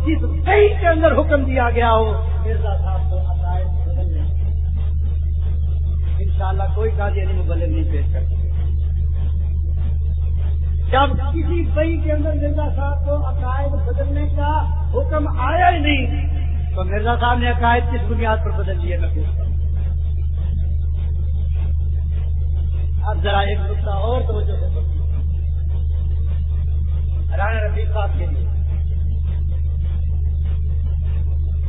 A: جس دہی کے اندر حکم دیا گیا ہو مرزا صاحب کو ان شاء اللہ کوئی علی بدن نہیں پیش کر
B: جب کسی
A: صحیح کے اندر مرزا صاحب کو عقائد بدلنے کا حکم آیا ہی نہیں تو مرزا صاحب نے عقائد کس بنیاد پر بدل لیے نہ پیش اب ذرا ایک نقطہ اور
B: سوچو رائے رویر صاحب کے لیے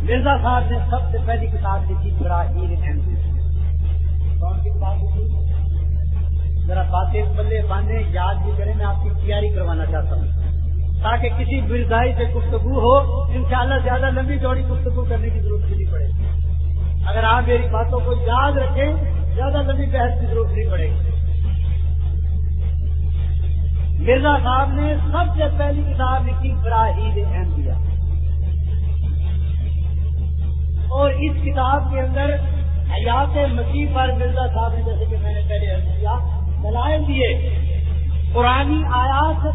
B: مرزا صاحب نے سب
A: سے پہلی کتاب لکھی لکھی ذرا باتیں بلے باندھے یاد بھی کریں میں آپ کی تیاری کروانا چاہتا ہوں تاکہ کسی مرزائی سے گفتگو ہو ان شاء اللہ زیادہ لمبی چوڑی گفتگو کرنے کی ضرورت نہیں پڑے گی اگر آپ میری باتوں کو یاد رکھیں زیادہ لمبی بحث کی ضرورت نہیں پڑے گی مرزا صاحب نے سب سے پہلی کتاب لکھی براہید احمدیہ اور اس کتاب کے اندر حیات مسیح پر مرزا صاحب نے جیسے کہ میں نے پہلے کیا بلائے دیے پرانی آیات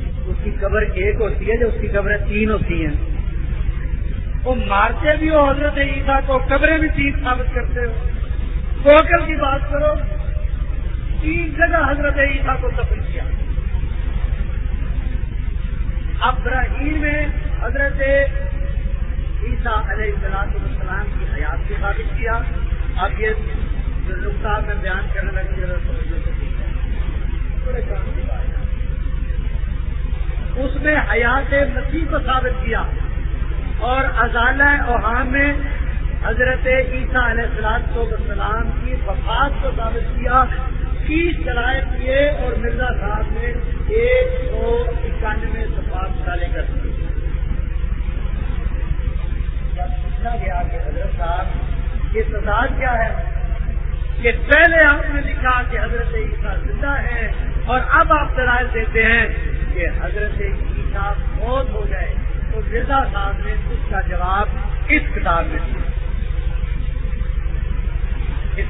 A: اس کی قبر ایک ہوتی ہے جو اس کی قبریں تین ہوتی ہیں وہ مارتے بھی ہو حضرت عیسیٰ کو قبریں بھی تین ثابت کرتے ہو کی بات کرو تین جگہ حضرت عیسیٰ کو سفر کیا اب میں حضرت عیسا علیہ السلام کی حیات سے ثابت کیا اب یہ نقصان میں بیان کرنے لگی ضرورت اس میں حیات مسیح کو ثابت کیا اور ازالہ اوہام میں حضرت عیسیٰ علیہ السلام کو السلام وفات کو ثابت کیا تیس شرائط کیے اور مرزا صاحب نے ایک سو اکانوے سفار ڈالے کر دیے پوچھا گیا کہ حضرت صاحب یہ سزا کیا ہے کہ پہلے آپ نے لکھا کہ حضرت عیسیٰ زندہ ہے اور اب آپ شرائط دیتے ہیں کہ حضرت عیسیٰ موت ہو جائے تو مرزا صاحب نے اس کا جواب اس کتاب میں دیا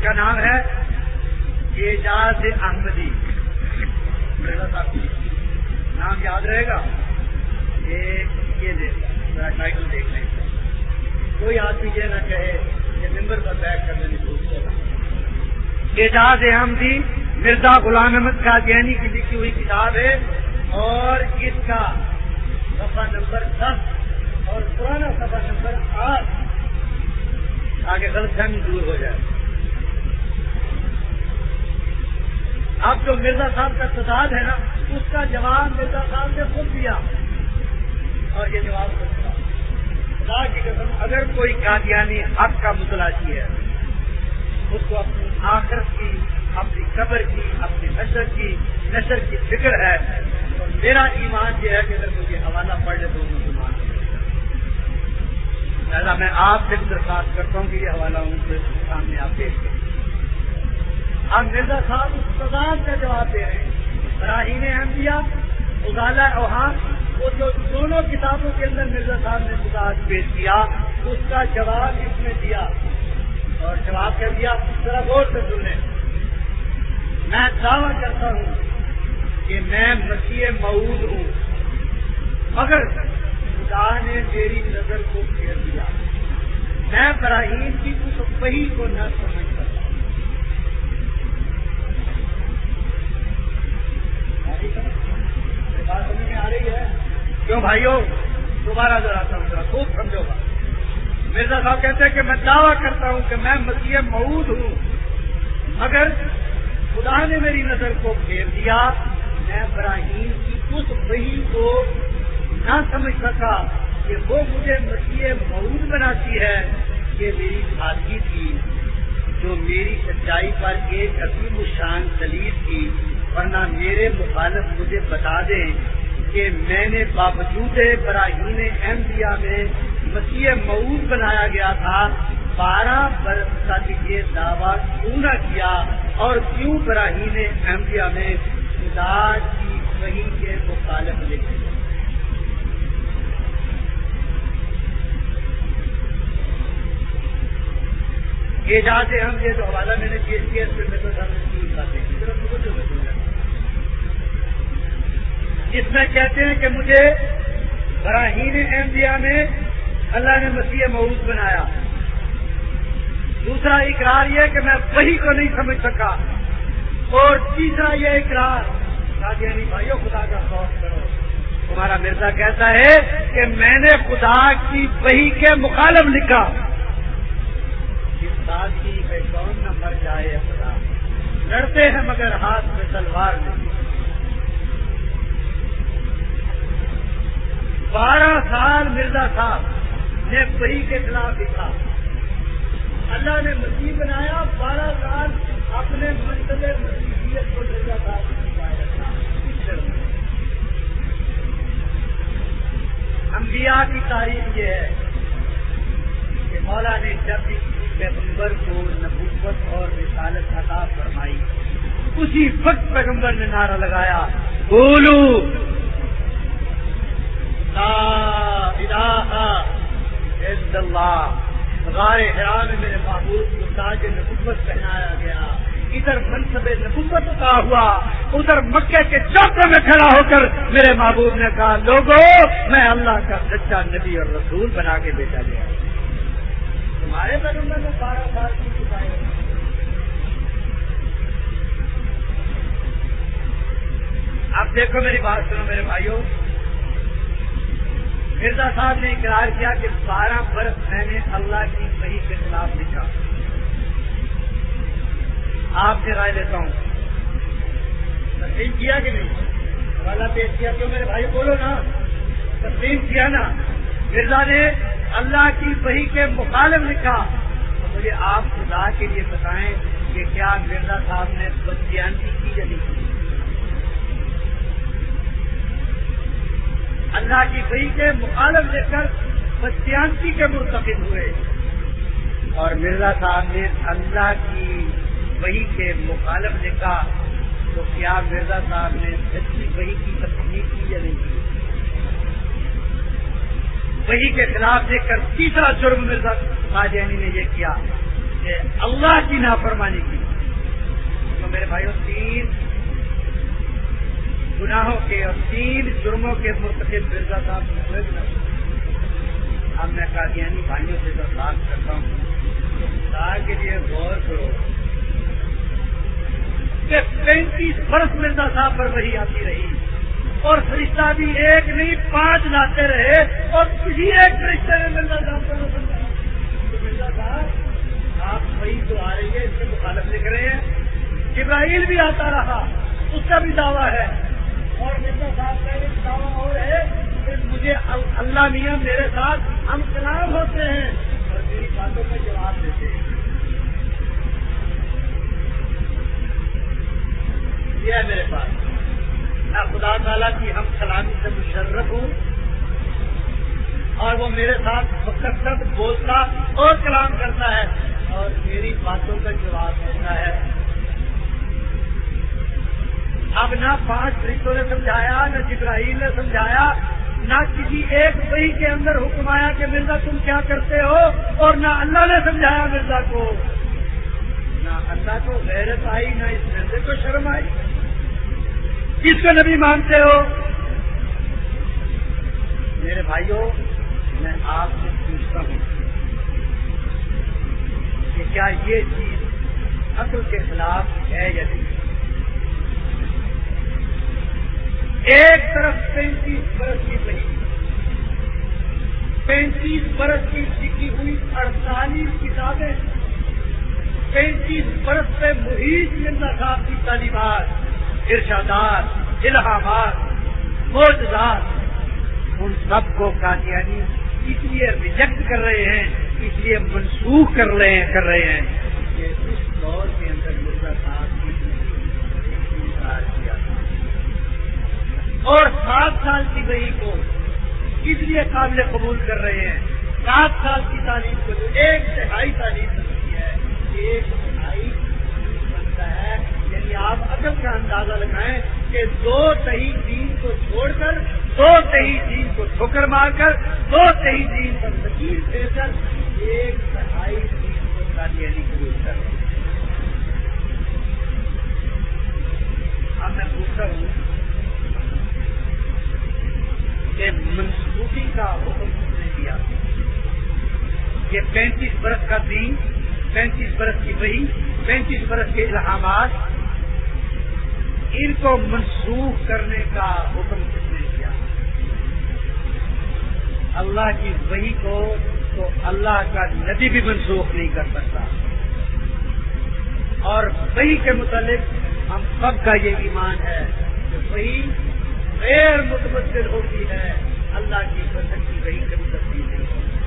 A: کا نام ہے اعجاز احمدی نام یاد رہے گا یہ یہ ٹائٹل دیکھ لیں کوئی آدمی یہ نہ کہے کہ ممبر پر بیٹھ کرنے کی کوشش کر اعجاز احمدی مرزا غلام احمد کا جینی کی لکھی ہوئی کتاب ہے اور اس کا سفا نمبر دس اور پرانا سفا نمبر آٹھ تاکہ غلط فہمی دور ہو جائے اب جو مرزا صاحب کا تضاد ہے نا اس کا جواب مرزا صاحب نے خود دیا اور یہ جواب خدا کی قسم اگر کوئی قادیانی حق کا متلاشی ہے اس کو اپنی آخرت کی اپنی قبر کی اپنی نشر کی نشر کی فکر ہے اور میرا ایمان یہ ہے کہ اگر مجھے حوالہ پڑھ لے تو مسلمان اہل میں آپ سے درخواست کرتا ہوں کہ یہ حوالہ
B: ان کے سامنے آپ پیش کریں
A: اب مرزا صاحب استدار کا جواب دے رہے ہیں براہین نے ہم اوہان وہ جو دونوں کتابوں کے اندر مرزا صاحب نے اس پیش کیا اس کا جواب اس نے دیا اور جواب کر دیا ذرا غور سے تم میں دعویٰ کرتا ہوں کہ میں مسیح مود ہوں مگر نے میری نظر کو پھیر دیا میں براہیم کی اس وہی کو نہ سمجھ
B: آ رہی ہے
A: کیوں بھائیو دوبارہ سمجھ رہا خوب سمجھو گا مرزا صاحب کہتے ہیں کہ میں دعویٰ کرتا ہوں کہ میں مسیح مود ہوں مگر خدا نے میری نظر کو گھیر دیا میں براہیم کی اس بہین کو نہ سمجھ سکا کہ وہ مجھے مسیح مود بناتی ہے یہ میری سادگی تھی جو میری سچائی پر ایک عظیم شان دلیل تھی ورنہ میرے مخالف مجھے بتا دیں کہ میں نے باوجود براہین اہم دیا میں مسیح مئو بنایا گیا تھا بارہ برس تک یہ دعویٰ کیوں نہ کیا اور کیوں براہین اہم دیا میں خدا کی صحیح کے مخالف لے کے اعزاز احمد یہ حوالہ میں نے جے سی ایس پہ دیکھا جس میں کہتے ہیں کہ مجھے براہین احمدیہ میں اللہ نے مسیح محسوس بنایا دوسرا اقرار یہ کہ میں وہی کو نہیں سمجھ سکا اور تیسرا یہ اقرار کا گیم یعنی بھائیوں خدا کا خوف کرو تمہارا مرزا کہتا ہے کہ میں نے خدا کی وہی کے مخالف لکھا اس سال کی بے کون مر جائے خدا لڑتے ہیں مگر ہاتھ میں تلوار نہیں بارہ سال مرزا صاحب نے بہی کے خلاف لکھا اللہ نے مسیح بنایا بارہ سال اپنے منتظر مسیحیت کو مرزا
B: صاحب امبیا
A: کی تاریخ یہ ہے کہ مولا نے جب پیغمبر کو نبوت اور رسالت عطا فرمائی اسی وقت پیغمبر نے نعرہ لگایا بولو ہمارے حرا میں میرے محبوب کو تاج نقوت پہنایا گیا ادھر منصب نقوت کا ہوا ادھر مکے کے چوکے میں کھڑا ہو کر میرے محبوب نے کہا لوگوں میں اللہ کا سچا نبی اور رسول بنا کے بیٹا گیا
B: تمہارے بہت نے بارہ سال کی
A: آپ دیکھو میری بات سنو میرے بھائیوں مرزا صاحب نے اقرار کیا کہ بارہ برس میں نے اللہ کی صحیح کے خلاف لکھا آپ سے رائے دیتا ہوں تسلیم کیا کہ نہیں حوالہ پیش کیا کیوں میرے بھائی بولو نا تسلیم کیا نا مرزا نے اللہ کی صحیح کے مخالف لکھا مجھے آپ خدا کے لیے بتائیں کہ کیا مرزا صاحب نے بدیانتی کی یا نہیں کی اللہ کی بہی کے مخالف لے کر کرسی کے منتقل ہوئے اور مرزا صاحب نے اللہ کی بہی کے مخالف دیکھا تو کیا مرزا صاحب نے سچی بہی کی تبدیلی کی یا نہیں کی وہی کے خلاف دیکھ کر تیسرا جرم مرزا تاجی نے یہ کیا کہ اللہ کی نافرمانی کی
B: تو میرے بھائیوں تین
A: گناہوں کے اور تین جرموں کے مرکز مرزا صاحب اب میں قادیانی بھائیوں سے درخواست کرتا ہوں سال کے یہ غور کرو کہ پینتیس برس مرزا صاحب پر وہی آتی رہی اور فرشتہ بھی ایک نہیں پانچ لاتے رہے اور کسی ایک فرشتے نے
B: مرزا صاحب پر روشن تو مرزا صاحب
A: آپ وہی تو آ رہی ہے اس سے لکھ رہے ہیں ابراہیل بھی آتا رہا اس کا بھی دعویٰ ہے اور میرے ساتھ پہلے ایک اور ہے کہ مجھے اللہ میاں میرے ساتھ ہم کلام ہوتے ہیں اور میری باتوں کا جواب دیتے ہیں یہ ہے میرے پاس میں خدا تعالیٰ کی ہم سلامی سے مشرف ہوں اور وہ میرے ساتھ مقصد بولتا اور کلام کرتا ہے اور میری باتوں کا جواب دیتا ہے اب نہ پانچ فرشتوں نے سمجھایا نہ جبراہیل نے سمجھایا نہ کسی ایک وہی کے اندر حکم آیا کہ مرزا تم کیا کرتے ہو اور نہ اللہ نے سمجھایا مرزا کو نہ اللہ کو غیرت آئی نہ اس مرزے کو شرم آئی کس کو نبی مانتے ہو میرے بھائیوں میں آپ سے پوچھتا ہوں کہ کیا یہ چیز عقل کے خلاف ہے یا نہیں ایک طرف پینتیس برس کی پہی پینتیس برس کی سیکھی ہوئی اڑتالیس کتابیں پینتیس برس سے محیط مرزا صاحب کی طالبات ارشادات الہ آباد ان سب کو کاجی اس لیے ریجیکٹ کر رہے ہیں اس لیے منسوخ کر رہے ہیں کر رہے
B: ہیں کہ اس دور کے اندر مرزا صاحب
A: اور سات سال کی بہی کو اس لیے قابل قبول کر رہے ہیں سات سال کی تعلیم کو جو ایک تہائی تعلیم ہوتی ہے ایک تہائی بنتا ہے یعنی آپ ادب کا اندازہ لگائیں کہ دو صحیح دین کو چھوڑ کر دو تہی دین کو ٹھوکر مار
B: کر دو صحیح دین پر دے کر ایک دہائی تین کوئی قبول کر اب میں پوچھتا ہوں منسوخی کا حکم نے دیا یہ پینتیس برس کا دین
A: پینتیس برس کی وہی پینتیس برس کے الحامات ان کو منسوخ کرنے کا حکم کس نے دیا اللہ کی وہی کو تو اللہ کا نبی بھی منسوخ نہیں کر سکتا اور وہی کے متعلق ہم سب کا یہ ایمان
B: ہے کہ وہی غیر متبدل ہوتی ہے اللہ کی فصل کی کبھی تبدیل نہیں ہوتی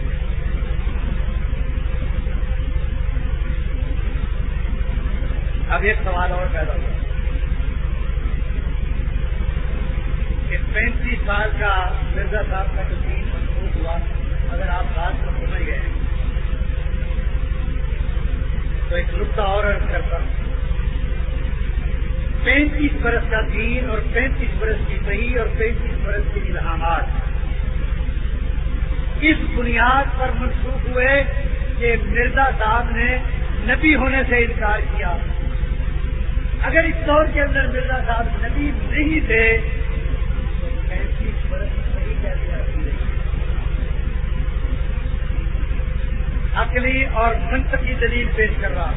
B: اب ایک سوال اور پیدا ہوا
A: کہ پینتیس سال کا مرزا صاحب کا جو تین منسوخ ہوا اگر آپ بات کو سمجھ گئے تو ایک نقطہ اور ارد کرتا ہوں پینتیس برس کا دین اور پینتیس برس کی صحیح اور پینتیس برس کے الحامات اس بنیاد پر منسوخ ہوئے کہ مرزا صاحب نے نبی ہونے سے انکار کیا اگر اس دور کے اندر مرزا صاحب نبی نہیں تھے پینتیس برس نہیں عقلی اور منطقی دلیل پیش کر رہا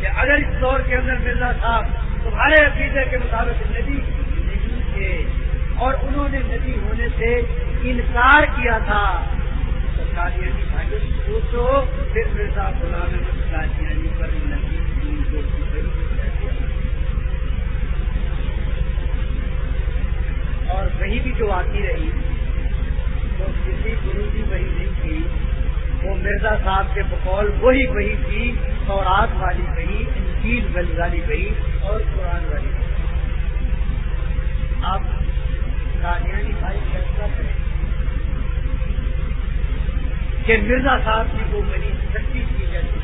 A: کہ اگر اس دور کے اندر مرزا صاحب تمہارے عقیدے کے مطابق نبی نہیں تھے اور انہوں نے نبی ہونے سے انکار کیا تھا
B: سوچو پھر مرزا گلابانی پر نبی اور وہی بھی جو آتی رہی
A: تو کسی گرو کی وہی نہیں تھی وہ مرزا صاحب کے بقول وہی وہی تھی اور رات والی وہی بل جانے گئی اور قرآن والی بھائی آپ قادیانی بھائی چاہیں کہ مرزا صاحب وہ جی سچی بری چھٹی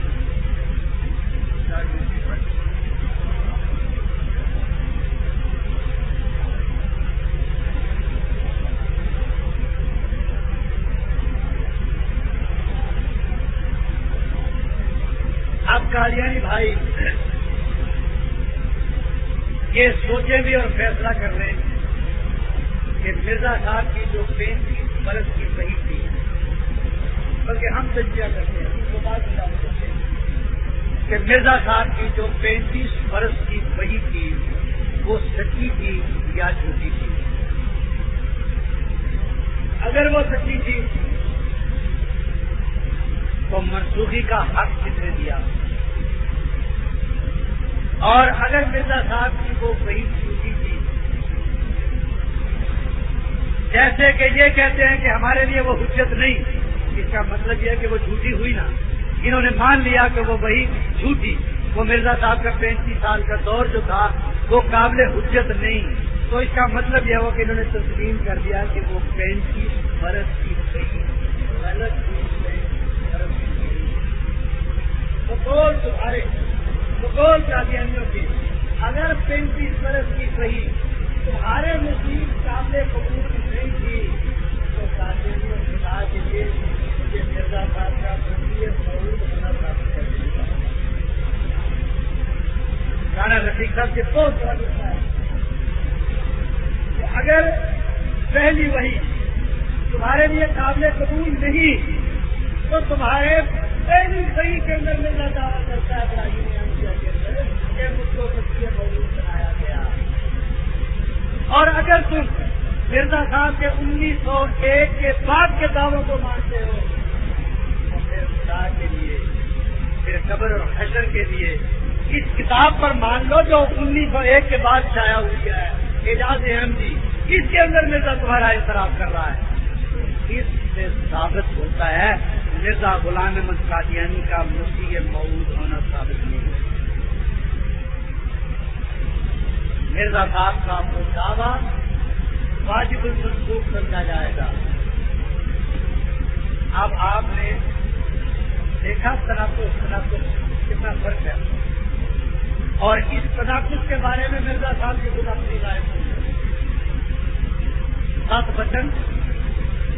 A: آپ کاانی بھائی یہ سوچیں بھی اور فیصلہ کر رہے ہیں کہ مرزا صاحب کی جو پین تھی مرض کی صحیح تھی بلکہ ہم چاہیے کرتے ہیں کو بات ہیں کہ مرزا صاحب کی جو پینتیس برس کی بہی تھی وہ سچی تھی یا جھوٹی تھی اگر وہ سچی تھی تو منسوخی کا حق نے دیا اور اگر مرزا صاحب کی وہ وہی چھوٹی تھی جیسے کہ یہ کہتے ہیں کہ ہمارے لیے وہ حجت نہیں اس کا مطلب یہ ہے کہ وہ جھوٹی ہوئی نا انہوں نے مان لیا کہ وہ وہی جھوٹی وہ مرزا صاحب کا پینتیس سال کا دور جو تھا وہ قابل حجت نہیں تو اس کا مطلب یہ ہو کہ انہوں نے تسلیم کر دیا کہ وہ پینتیس برس کی غلط تمہارے بغول قادیانیوں کی اگر پینتیس برس کی صحیح تمہارے مزید قابل قبول نہیں تھی تو
B: کاشنوں نے کہا کے لیے دیا کا
A: رفیق صاحب کے بہت ہے کہ اگر پہلی وہی تمہارے لیے قابل
B: قبول نہیں
A: تو تمہارے پہلی
B: صحیح کے اندر مرزا دعویٰ کرتا ہے
A: اور اگر تم مرزا خان کے انیس سو ایک کے بعد کے دعووں کو مانتے ہو پھر خدا کے لیے پھر قبر اور حشر کے لیے اس کتاب پر مان لو جو انیس سو ایک کے بعد چھایا گیا ہے اعجاز احمد جی اس کے اندر مرزا تمہارا اعتراف کر رہا ہے اس سے ثابت ہوتا ہے مرزا غلام احمد قادیانی کا مسیح موجود ہونا ثابت نہیں ہے مرزا صاحب کا وہ دعویٰ واجب فاجیبل سمجھا جائے گا اب آپ نے دیکھا سدا کو کتنا فرق ہے اور اس پدا کے بارے میں مرزا صاحب کی خود اپنی رائے سات بچن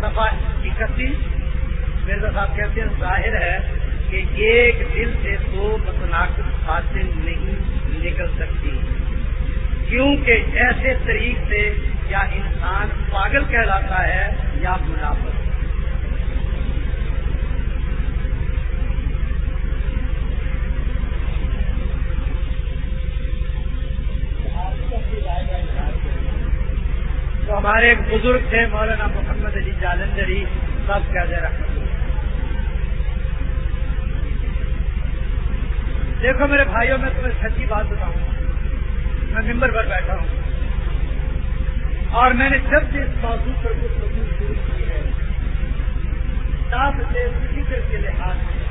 A: سفا اکتیس مرزا صاحب کہتے ہیں ظاہر ہے کہ ایک دل سے دو متناقب باتیں نہیں نکل سکتی کیونکہ ایسے طریق سے یا انسان پاگل کہلاتا ہے یا منافع تو ہمارے ایک بزرگ تھے مولانا محمد علی جالندری سب کہتے رکھتے دیکھو میرے بھائیوں میں تمہیں سچی بات بتاؤں میں ممبر پر بیٹھا ہوں اور میں نے جب سے سات سے فکر کے لحاظ سے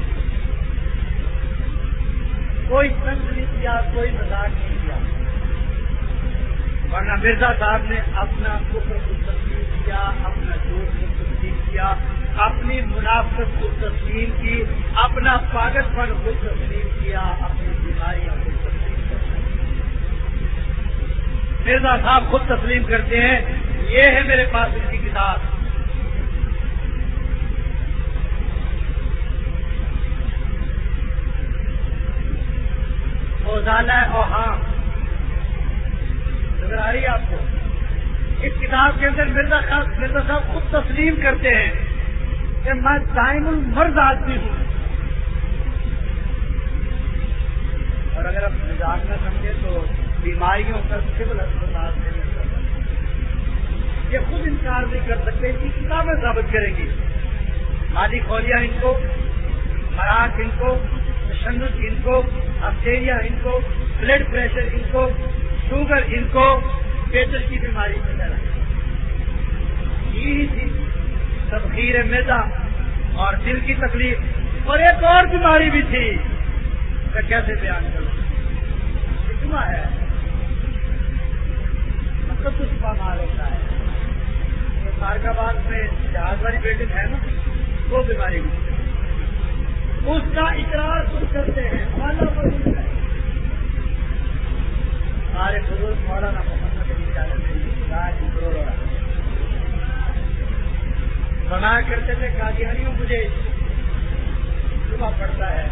A: کوئی تنگ نہیں کیا کوئی مزاق نہیں کیا ورنہ مرزا صاحب نے اپنا کو تبدیل کیا اپنا جو کیا اپنی منافقت کو تسلیم کی اپنا پاگت پن کو
B: تسلیم کیا اپنی بیماریاں کو تسلیم مرزا صاحب خود تسلیم
A: کرتے ہیں یہ ہے میرے پاس ان کی کتاب اوزالہ ہے اور ہاں نظر آ رہی ہے آپ کو اس کتاب کے اندر مرزا خاص مرزا صاحب خود تسلیم کرتے ہیں کہ میں دائم المرد آدمی ہوں اور اگر آپ مزاج نہ سمجھیں تو بیماریوں کا سول اسپتال یہ خود انکار نہیں کر سکتے اس کی کتابیں ثابت کریں گی مالی کولیا ان کو خراک ان کو شنڈک ان کو آسٹریلیا ان کو بلڈ پریشر ان کو شوگر ان کو پیٹر کی بیماری وغیرہ یہی تھی سب میدا اور دل کی تکلیف اور ایک اور بیماری بھی تھی کیسے بیان کروں سا ہے مطلب پشپا مار ہوتا ہے فارگا باغ میں جہاز والی بیٹنگ ہے نا وہ بیماری ہوتی ہے اس کا اقرار خود
B: کرتے ہیں ہمارے
A: بزرگ مارا نہ منا کرتے تھے قادیانیوں مجھے صبح پڑتا ہے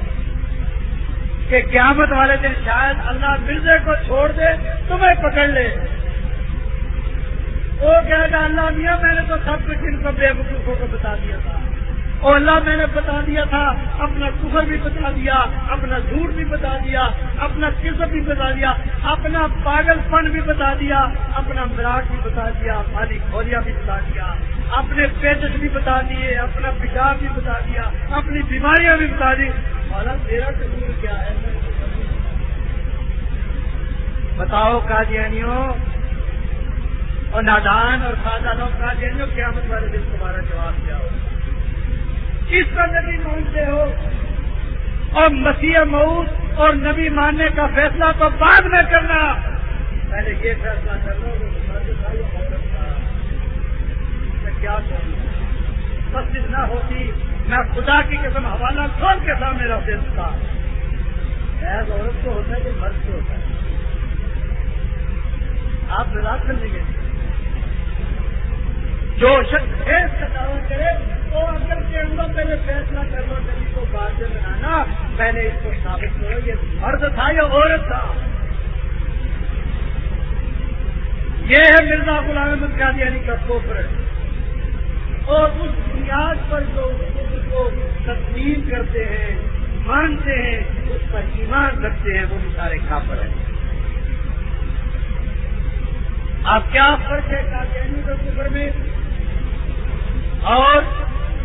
A: کہ قیامت والے دن شاید اللہ مرزے کو چھوڑ دے تمہیں پکڑ لے وہ کہہ کہ اللہ میاں میں نے تو سب کچھ ان کو بے وقوفوں کو بتا دیا تھا میں نے بتا دیا تھا اپنا کفر بھی بتا دیا اپنا جھوٹ بھی بتا دیا اپنا قسم بھی بتا دیا اپنا پاگل پن بھی بتا دیا اپنا مراٹ بھی بتا دیا مالی کوریا بھی بتا دیا اپنے پیٹس بھی بتا دیے اپنا بچا بھی بتا دیا اپنی بیماریاں بھی بتا دی اور میرا ضرور کیا ہے بتاؤ قادیانیوں اور نادان اور خاندانوں قادیانیوں کا والے کیا تمہارا جواب کیا ہو اس کا نبی مانتے ہو اور مسیح مؤ اور نبی ماننے کا فیصلہ تو بعد میں کرنا
B: پہلے یہ فیصلہ کرنا کیا
A: مسجد نہ ہوتی میں خدا کی قسم حوالہ کون کے ساتھ میرا فیصلہ عورت کو ہوتا ہے کہ مرد کو ہوتا ہے آپ گے جو شخص ہے تو اگر کے پہ پہلے فیصلہ کرنا سبھی کو بارے میں لانا پہلے اس کو ثابت کرو یہ مرد تھا یا عورت تھا یہ ہے مرزا احمد گاندھی یعنی کا کوپر اور اس بنیاد پر جو خود کو تسلیم کرتے ہیں مانتے ہیں اس پر ایمان رکھتے ہیں وہ بھی سارے کھاپر ہیں اب کیا فرق ہے کیا کا گھر میں اور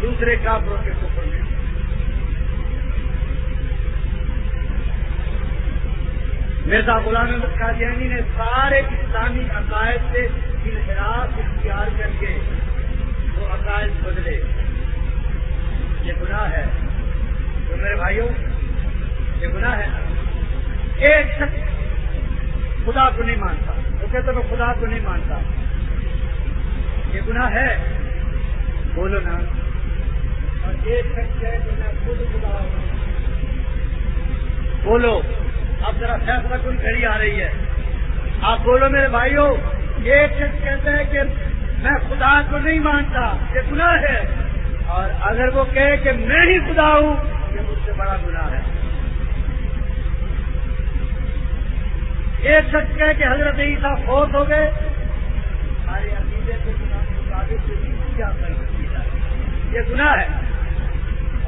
A: دوسرے کے کفر میں مرزا غلام احمد قادیانی نے سارے اسلامی عقائد سے انحراف اختیار کر کے وہ عقائد بدلے یہ گناہ ہے تو میرے بھائیوں
B: یہ گناہ ہے
A: ایک شخص خدا کو نہیں مانتا وہ کہتا میں خدا کو نہیں مانتا یہ گناہ ہے
B: بولو نا ایک شخص میں خود خدا ہوں
A: بولو اب ذرا فیصلہ کن کھڑی آ رہی ہے آپ بولو میرے بھائیوں ایک شخص کہتے ہیں کہ میں خدا کو نہیں مانتا یہ گناہ ہے اور اگر وہ کہے کہ میں ہی خدا ہوں یہ مجھ سے بڑا گناہ ہے ایک شخص کہے کہ حضرت عیسیٰ فوت ہو گئے
B: ہمارے عقیدے کے مطابق یہ گناہ ہے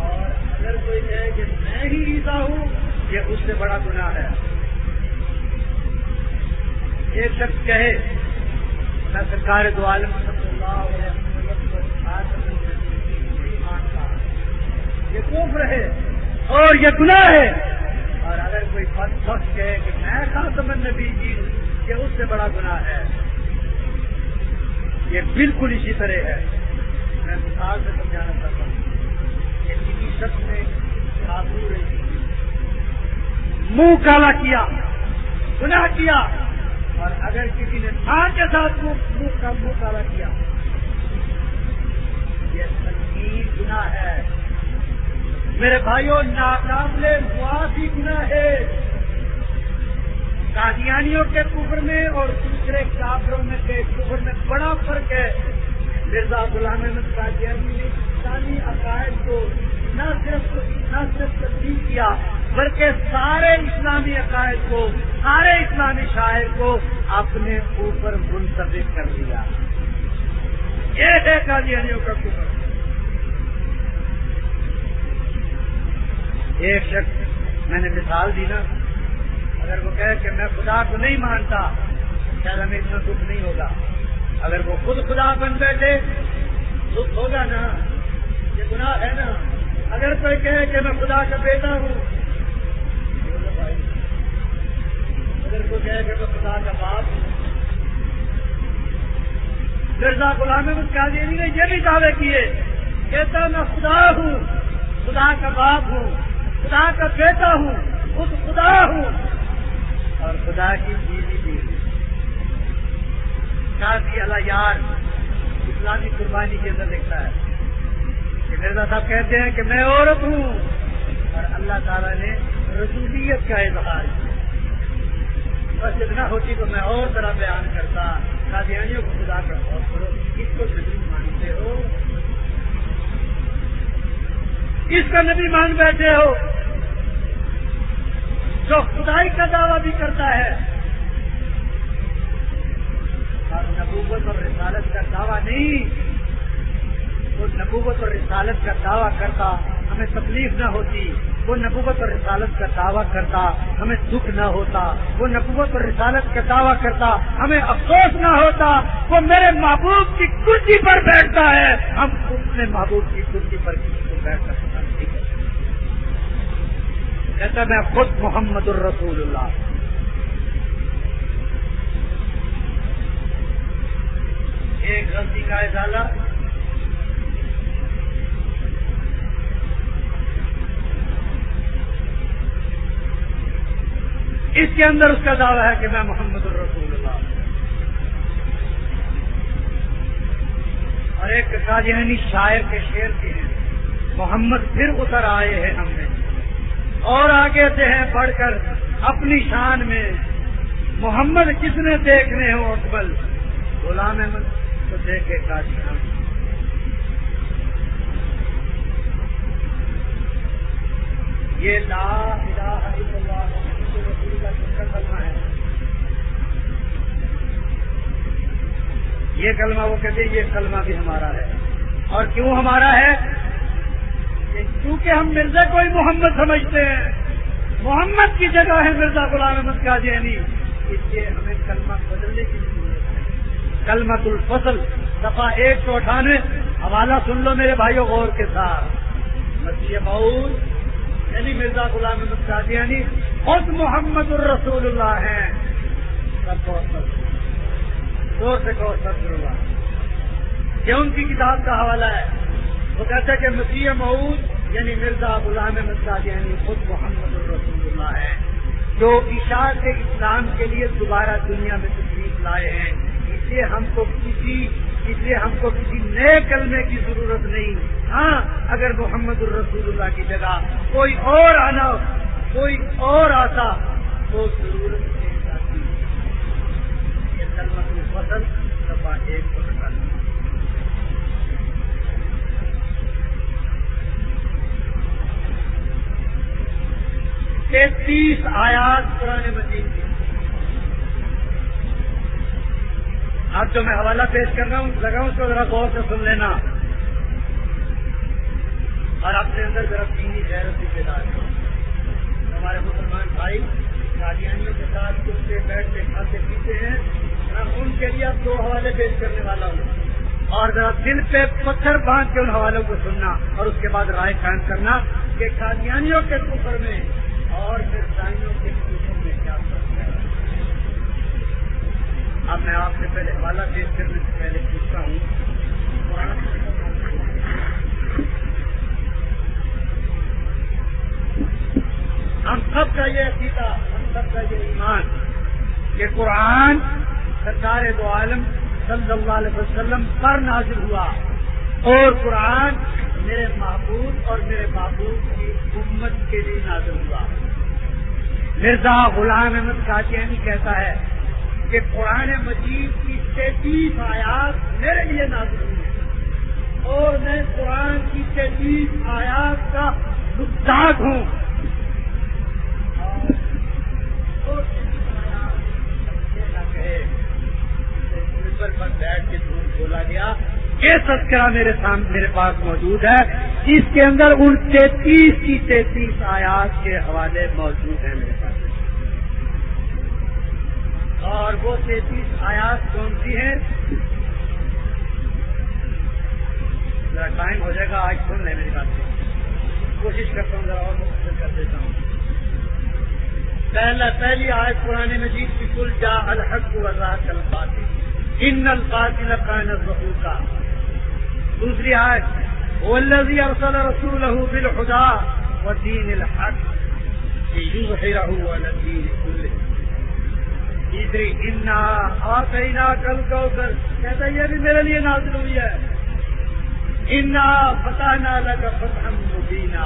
B: اور اگر کوئی کہے کہ میں
A: ہی عیسا ہوں یہ اس سے بڑا گنا ہے یہ شخص کہے میں سرکار دو عالم یہ کوف رہے اور یہ گنا ہے اور اگر کوئی فخ کہے کہ میں کا سمند بھی یہ اس سے بڑا گنا ہے یہ بالکل اسی طرح ہے میں مثال سے سمجھانا چاہتا ہوں سب رہی منہ کالا کیا گنا کیا اور اگر کسی نے تھان کے ساتھ منہ کا منہ کالا کیا یہ سنگین گنا ہے میرے بھائیوں ناقابل معافی بھی گنا ہے قادیانیوں کے کفر میں اور دوسرے کابروں کے کفر میں بڑا فرق ہے مرزا غلام احمد قادیانی نے کیا بلکہ سارے اسلامی عقائد کو سارے اسلامی شاعر کو اپنے اوپر منتخب کر دیا یہ ہے قادیانیوں کا کفر ایک شخص میں نے مثال دی نا اگر وہ کہے کہ میں خدا کو نہیں مانتا شاید ہمیں اتنا دکھ نہیں ہوگا اگر وہ خود خدا بن بیٹھے دکھ ہوگا نا
B: یہ گناہ ہے نا
A: اگر کوئی کہے کہ میں خدا کا بیٹا ہوں اگر کوئی کہے کہ میں خدا کا باپ ہوں مرزا غلام احمد کیا نے یہ بھی دعوے کیے کہتا میں خدا ہوں خدا کا باپ ہوں خدا کا بیٹا ہوں خود خدا ہوں اور خدا کی بیوی بھی اللہ یار اسلامی قربانی کے اندر لکھتا ہے کہ مرزا صاحب کہتے ہیں کہ میں عورت ہوں اور اللہ تعالیٰ نے رسولیت کا اظہار کیا بس اتنا ہوتی تو میں اور طرح بیان کرتا کادھیانوں کو خدا کر بہت کرو اس کو نبی مانتے ہو اس کا نبی مان بیٹھے ہو جو خدائی کا دعویٰ بھی کرتا ہے اور نبوت اور رسالت کا دعویٰ نہیں وہ نبوت اور رسالت کا دعویٰ کرتا ہمیں تکلیف نہ ہوتی وہ نبوت اور رسالت کا دعویٰ کرتا ہمیں دکھ نہ ہوتا وہ نبوت اور رسالت کا دعویٰ کرتا ہمیں افسوس نہ ہوتا وہ میرے محبوب کی کرسی پر بیٹھتا ہے ہم اپنے محبوب کی کرسی پر کسی کو بیٹھ کہتا جیسا میں خود محمد الرسول اللہ ایک غلطی کا اضالہ اس کے اندر اس کا دعویٰ ہے کہ میں محمد الرسول اللہ اور ایک کا یعنی شاعر کے شعر کے ہیں محمد پھر اتر آئے ہیں ہم نے اور آگے سے ہیں بڑھ کر اپنی شان میں محمد کس نے دیکھنے ہو اکبل غلام احمد تو دیکھے کاجی ہم یہ لا یہ کلمہ وہ کہتے ہیں یہ کلمہ بھی ہمارا ہے اور کیوں ہمارا ہے کیونکہ ہم مرزا کو ہی محمد سمجھتے ہیں محمد کی جگہ ہے مرزا غلام احمد کا جینی
B: اس لیے ہمیں کلمہ بدلنے کی ضرورت
A: ہے کلمت الفصل سفا ایک سو اٹھانوے حوالہ سن لو میرے بھائیوں غور کے ساتھ مسیح بہت یعنی مرزا غلام احمد گازیانی خود محمد الرسول اللہ ہیں سب سے سب سے اللہ یہ ان کی کتاب کا حوالہ ہے وہ کہتے ہیں کہ مسیح معود یعنی مرزا غلام مرزا یعنی خود محمد الرسول اللہ ہے جو عشا کے اسلام کے لیے دوبارہ دنیا میں تشریف لائے ہیں اس لیے ہم کو کسی اس لیے ہم کو کسی نئے کلمے کی ضرورت نہیں ہاں اگر محمد الرسول اللہ کی جگہ کوئی اور آنا کوئی
B: اور آتا تو ضرورت نہیں آتی پسند
A: تینتیس آیات پرانے مزید آپ جو میں حوالہ پیش کر رہا ہوں ہوں اس کو ذرا غور سے سن لینا اور آپ کے اندر ذرا چینی بھی کی دار ہمارے مسلمان بھائی قادیانیوں کے ساتھ کچھ سے بیٹھ کے کھاتے پیتے ہیں میں ان کے لیے اب دو حوالے پیش کرنے والا ہوں اور دل پہ پتھر باندھ کے ان حوالوں کو سننا اور اس کے بعد رائے قائم کرنا
B: کہ قادیانیوں کے کفر میں اور کرداروں کے کفر میں کیا ہے اب میں آپ سے پہلے حوالہ پیش کرنے سے پہلے پوچھتا ہوں ہم
A: سب کا یہ عقیدہ ہم سب کا یہ ایمان کہ قرآن سرکار دو عالم صلی اللہ علیہ وسلم پر نازل ہوا اور قرآن میرے محبوب اور میرے محبوب کی امت کے لیے نازل ہوا مرزا غلام احمد کاشیانی کہتا ہے کہ قرآن مجید کی تیدیف آیات میرے لیے نازل ہوئی اور میں
B: قرآن کی تیدیف آیات کا مستاق ہوں
A: تذکرہ میرے سامنے میرے پاس موجود ہے اس کے اندر ان تینتیس کی تینتیس آیات کے حوالے
B: موجود ہیں میرے پاس
A: اور وہ تینتیس آیات کون سی ہیں ذرا ٹائم ہو جائے گا آج سن لیں میری بات کوشش کرتا ہوں ذرا اور کر دیتا ہوں پہلا پہلی آج مجید کی کل جا الحق کو لمپاتی جن ان الفاظ کی نقا کا دوسری آج وہ ارسل عصل رسل رہو بل خدا و دین الحق تیسری انا کل اور کہتا یہ بھی میرے لیے نازل ہوئی ہے انا فتح نہ لگا فتح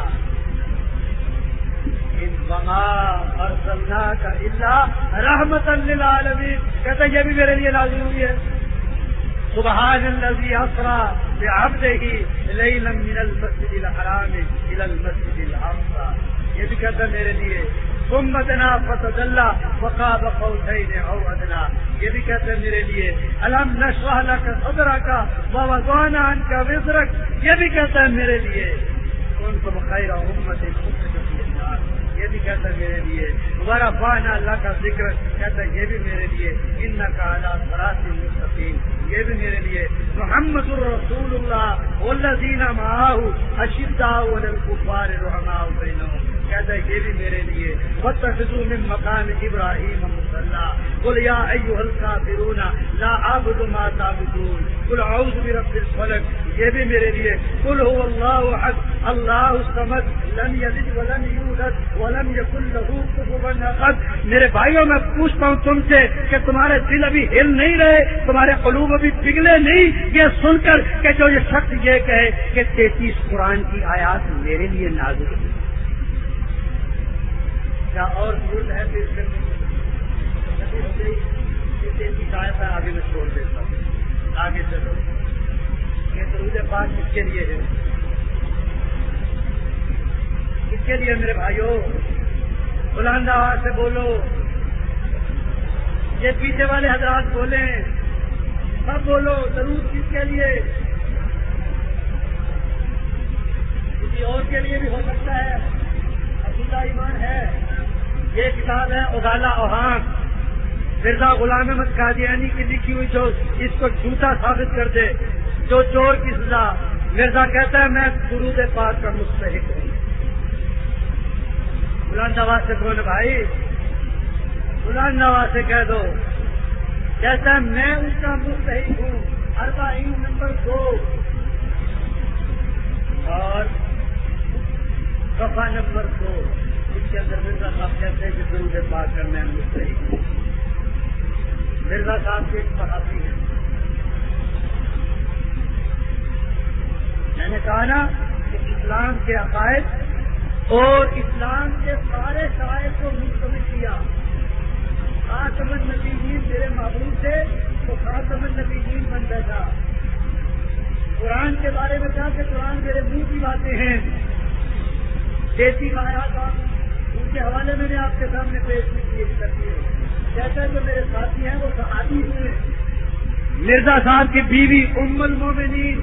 A: ان بگا اور کا اللہ رحمت للعالمین کہتا یہ بھی میرے لیے نازل ہوئی ہے سبحان الذي یہ بعبده ليلا من المسجد الحرام بس المسجد آرام یہ بھی کہتا میرے لیے گم بدنا فصد اللہ او ادنا یہ بھی کہتے ہیں میرے لیے الم نشرح لك الحمد کا یہ بھی کہتا ہے میرے لیے کون سما یہ بھی کہتا ہے میرے لیے برا فان اللہ کا ذکر کہتے یہ بھی میرے لیے ان کا اعلیٰ مستقیم یہ بھی میرے لیے محمد الرسول اللہ اللہ دینا ماہ اشدا کفار رحما بینہم ہے یہ بھی میرے لیے مکان ابراہیم یا لا اللہ ما تعبدون قل اعوذ برب الفلق یہ بھی میرے لیے کل ہو اللہ حق اللہ احد میرے بھائیوں میں پوچھتا ہوں تم سے کہ تمہارے دل ابھی ہل نہیں رہے تمہارے قلوب ابھی پگھلے نہیں یہ سن کر کہ جو یہ شخص یہ کہے کہ تینتیس قرآن کی آیات میرے لیے نازک ہوئی اور ضرورت ہے تو اس گئی کسی کی کام ہے آگے میں چھوڑ دیتا ہوں آگے چلو یہ ضرور پاس کس کے لیے ہے کس کے لیے میرے بھائی بلند آواز سے بولو یہ پیچھے والے حضرات بولیں سب بولو ضرور کس کے لیے کسی اور کے لیے بھی ہو سکتا ہے عقیدہ ایمان ہے یہ کتاب ہے اوزالا اوہان مرزا غلام احمد قادیانی کی لکھی ہوئی جو اس کو جھوٹا ثابت کر دے جو چور کی سزا مرزا کہتا ہے میں درود پاک کا مستحق ہوں بلند نواز سے بولے بھائی بلند نواز سے کہہ دو کہتا ہے میں اس کا مستحق ہوں اربا نمبر دو اور کفا نمبر دو کے اندر مرزا صاحب کہتے ہیں کہ میں پاک کرنے میں کرنے ہم مرزا صاحب سے ایک پڑھا بھی ہیں میں نے کہا نا کہ اسلام کے عقائد اور اسلام کے سارے قواعد کو مستمل کیا خاتم النبی جین میرے محبوب تھے تو خاتم النبی جین بن گیا تھا قرآن کے بارے میں کہا کہ قرآن میرے منہ کی باتیں ہیں دیسی مایا بات کے حوالے میں نے آپ کے سامنے پیش جو میرے ساتھی ہیں وہ صحابی ہوئے مرزا صاحب کی بیوی ام المومنین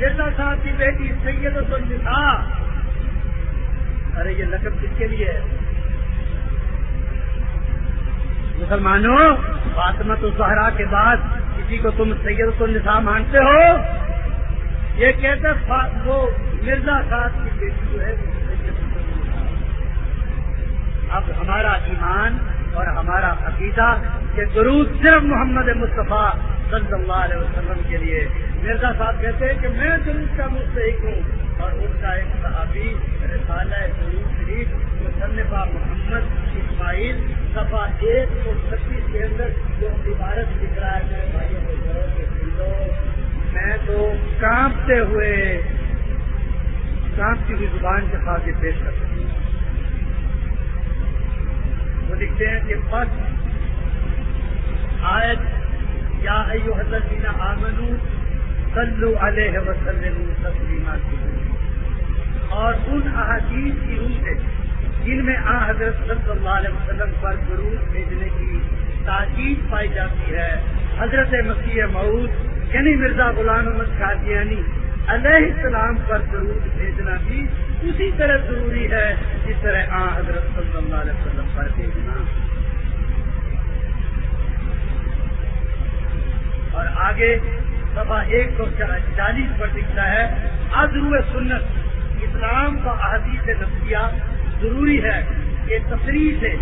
A: مرزا صاحب کی بیٹی سید النساء ارے یہ لقب کس کے لیے ہے مسلمانوں فاطمت الزہرا کے بعد کسی کو تم سید النساء مانتے ہو یہ کہتے وہ مرزا صاحب کی بیٹی جو ہے اب ہمارا ایمان اور ہمارا عقیدہ کہ ضرور صرف محمد مصطفیٰ صلی اللہ علیہ وسلم کے لیے مرزا صاحب کہتے ہیں کہ میں ضرور کا مستحق ہوں اور ان کا ایک صحابی رسالہ ضرور شریف مصنفہ محمد اسماعیل صفا ایک سو چھتیس کے اندر جو عبارت رہا
B: ہے میرے بھائیوں کے سنو میں تو
A: کانپتے ہوئے کانپتی ہوئی زبان کے ساتھ یہ پیش کرتا ہوں وہ لکھتے ہیں کہ پس آیت یا ایو جینا آمنو سلو علیہ وسلم کی اور ان احادیث کی روح سے جن میں آ حضرت صلی اللہ علیہ وسلم پر ضرور بھیجنے کی تاکید پائی جاتی ہے حضرت مسیح معود یعنی مرزا غلام احمد قادیانی علیہ السلام پر ضرور بھیجنا بھی اسی طرح ضروری ہے جس طرح آ حضرت صلی اللہ علیہ وسلم پر دیکھنا اور آگے سبا ایک سو چالیس پر لکھتا ہے عدرو سنت اسلام کا احادیث نفسیا ضروری ہے کہ تفریح سے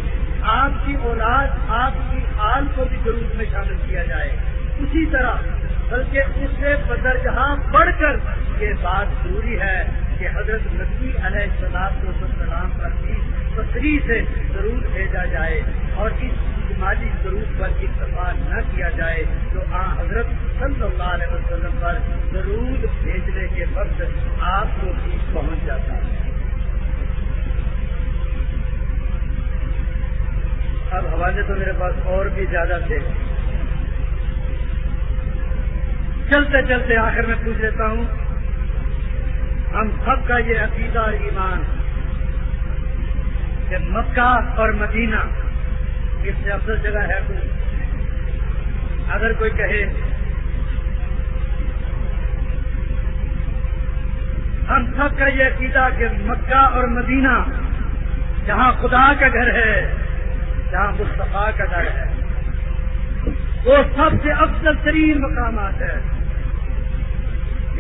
A: آپ کی اولاد آپ کی آل کو بھی ضرور میں شامل کیا جائے اسی طرح بلکہ اس بدر جہاں بڑھ کر یہ بات ضروری ہے کہ حضرت نبی علیہ السلام کو سلام پر بھی فخری سے ضرور بھیجا جائے اور اس مالی ضرور پر اتفاع نہ کیا جائے تو آ حضرت صلی اللہ علیہ وسلم پر ضرور بھیجنے کے وقت آپ کو بھی پہنچ جاتا ہے اب حوالے تو میرے پاس اور بھی زیادہ تھے چلتے چلتے آخر میں پوچھ لیتا ہوں ہم سب کا یہ عقیدہ ایمان کہ مکہ اور مدینہ اس سے افضل جگہ ہے کوئی اگر کوئی کہے ہم سب کا یہ عقیدہ کہ مکہ اور مدینہ جہاں خدا کا گھر ہے جہاں مصطفیٰ کا گھر ہے وہ سب سے افضل ترین مقامات ہے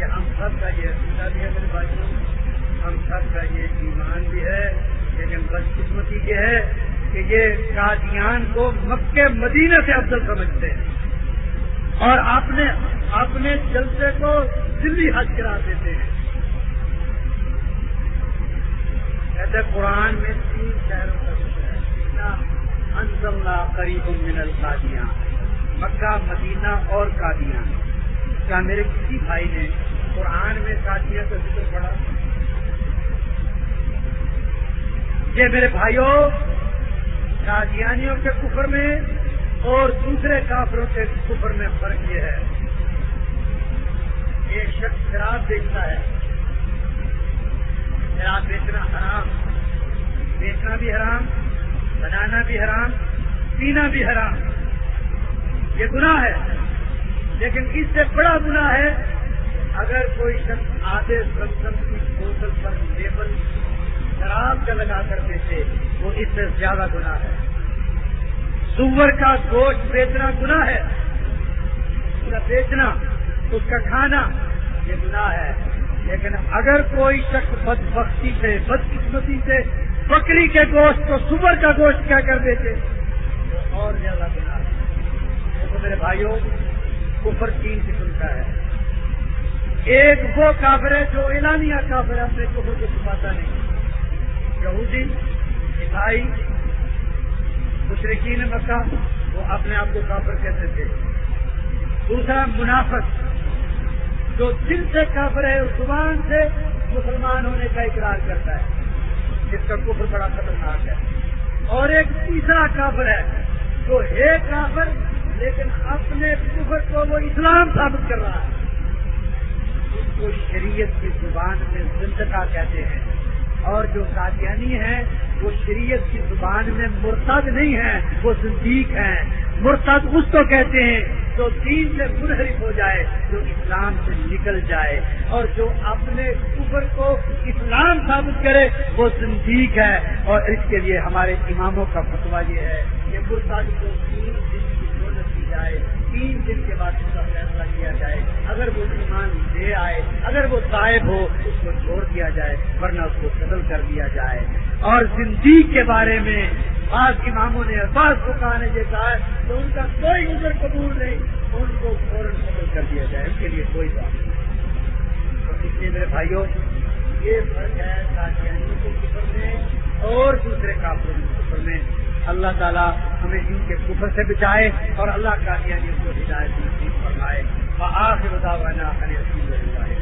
B: یہ ہم سب کا یہ بھی ہے میرے ہم سب کا یہ ایمان بھی ہے لیکن یعنی بدقسمتی یہ ہے
A: کہ یہ کادیان کو مکہ مدینہ سے افضل سمجھتے ہیں اور اپنے اپنے جلسے کو دلی حج کرا دیتے ہیں ایسے قرآن میں تین شہروں کا ذکر ہے انزملہ قریب من القادیان مکہ مدینہ اور قادیان کیا میرے کسی بھائی نے قرآن میں ساتھیوں کا ذکر پڑا یہ میرے بھائیوں کا کے کفر میں اور دوسرے کافروں کے کفر میں فرق یہ ہے یہ شخص شراب بیچتا ہے شراب بیچنا حرام بیچنا بھی حرام بنانا بھی حرام پینا بھی حرام یہ گناہ ہے لیکن اس سے بڑا گناہ ہے اگر کوئی شخص آدھے سمسم کی بوتل پر لیبل شراب کا لگا کر دیتے وہ اس سے زیادہ گنا ہے سور کا گوشت بیچنا گنا ہے اس کا بیچنا اس کا کھانا یہ گنا ہے لیکن اگر کوئی شخص بد بختی سے بد قسمتی سے بکری کے گوشت کو سور کا گوشت کیا کر دیتے اور زیادہ گنا ہے میرے بھائیوں کفر تین قسم کا ہے ایک وہ کافر ہے جو اعلانیہ کافر ہے اپنے کفر کو چھپاتا نہیں یہودی عیسائی مشرقین مکہ وہ اپنے آپ کو کافر کہتے تھے دوسرا منافق جو دل سے کافر ہے زبان سے مسلمان ہونے کا اقرار کرتا ہے جس کا کفر بڑا خطرناک ہے اور ایک تیسرا کافر ہے جو ہے کافر لیکن اپنے کفر کو وہ اسلام ثابت کر رہا ہے اس کو شریعت کی زبان میں زندگا کہتے ہیں اور جو قادیانی ہیں وہ شریعت کی زبان میں مرتد نہیں ہیں وہ زندیق ہیں مرتد اس کو کہتے ہیں جو دین سے منحرف ہو جائے جو اسلام سے نکل جائے اور جو اپنے اوپر کو اسلام ثابت کرے وہ زندیق ہے اور اس کے لیے ہمارے اماموں کا فتویٰ یہ ہے کہ مرتد کو دین دن کی مدد کی جائے تین دن کے بعد اس کا فیصلہ کیا جائے اگر وہ ایمان دے آئے اگر وہ صاحب ہو اس کو چھوڑ دیا جائے ورنہ اس کو قتل کر دیا جائے اور زندگی کے بارے میں بعض اماموں نے بعض کو کہا نے کہا تو ان کا کوئی عذر قبول نہیں ان
B: کو فوراً قتل کر دیا جائے ان کے لیے کوئی بات نہیں تو اس لیے میرے بھائیوں یہ فرق ہے کافی کو کفر میں
A: اور دوسرے کافروں کو کفر میں اللہ تعالیٰ ہمیں ان کے کفر سے بچائے اور اللہ کا یعنی ان کو ہدایت نصیب کروائے اور آخر بداوین رہے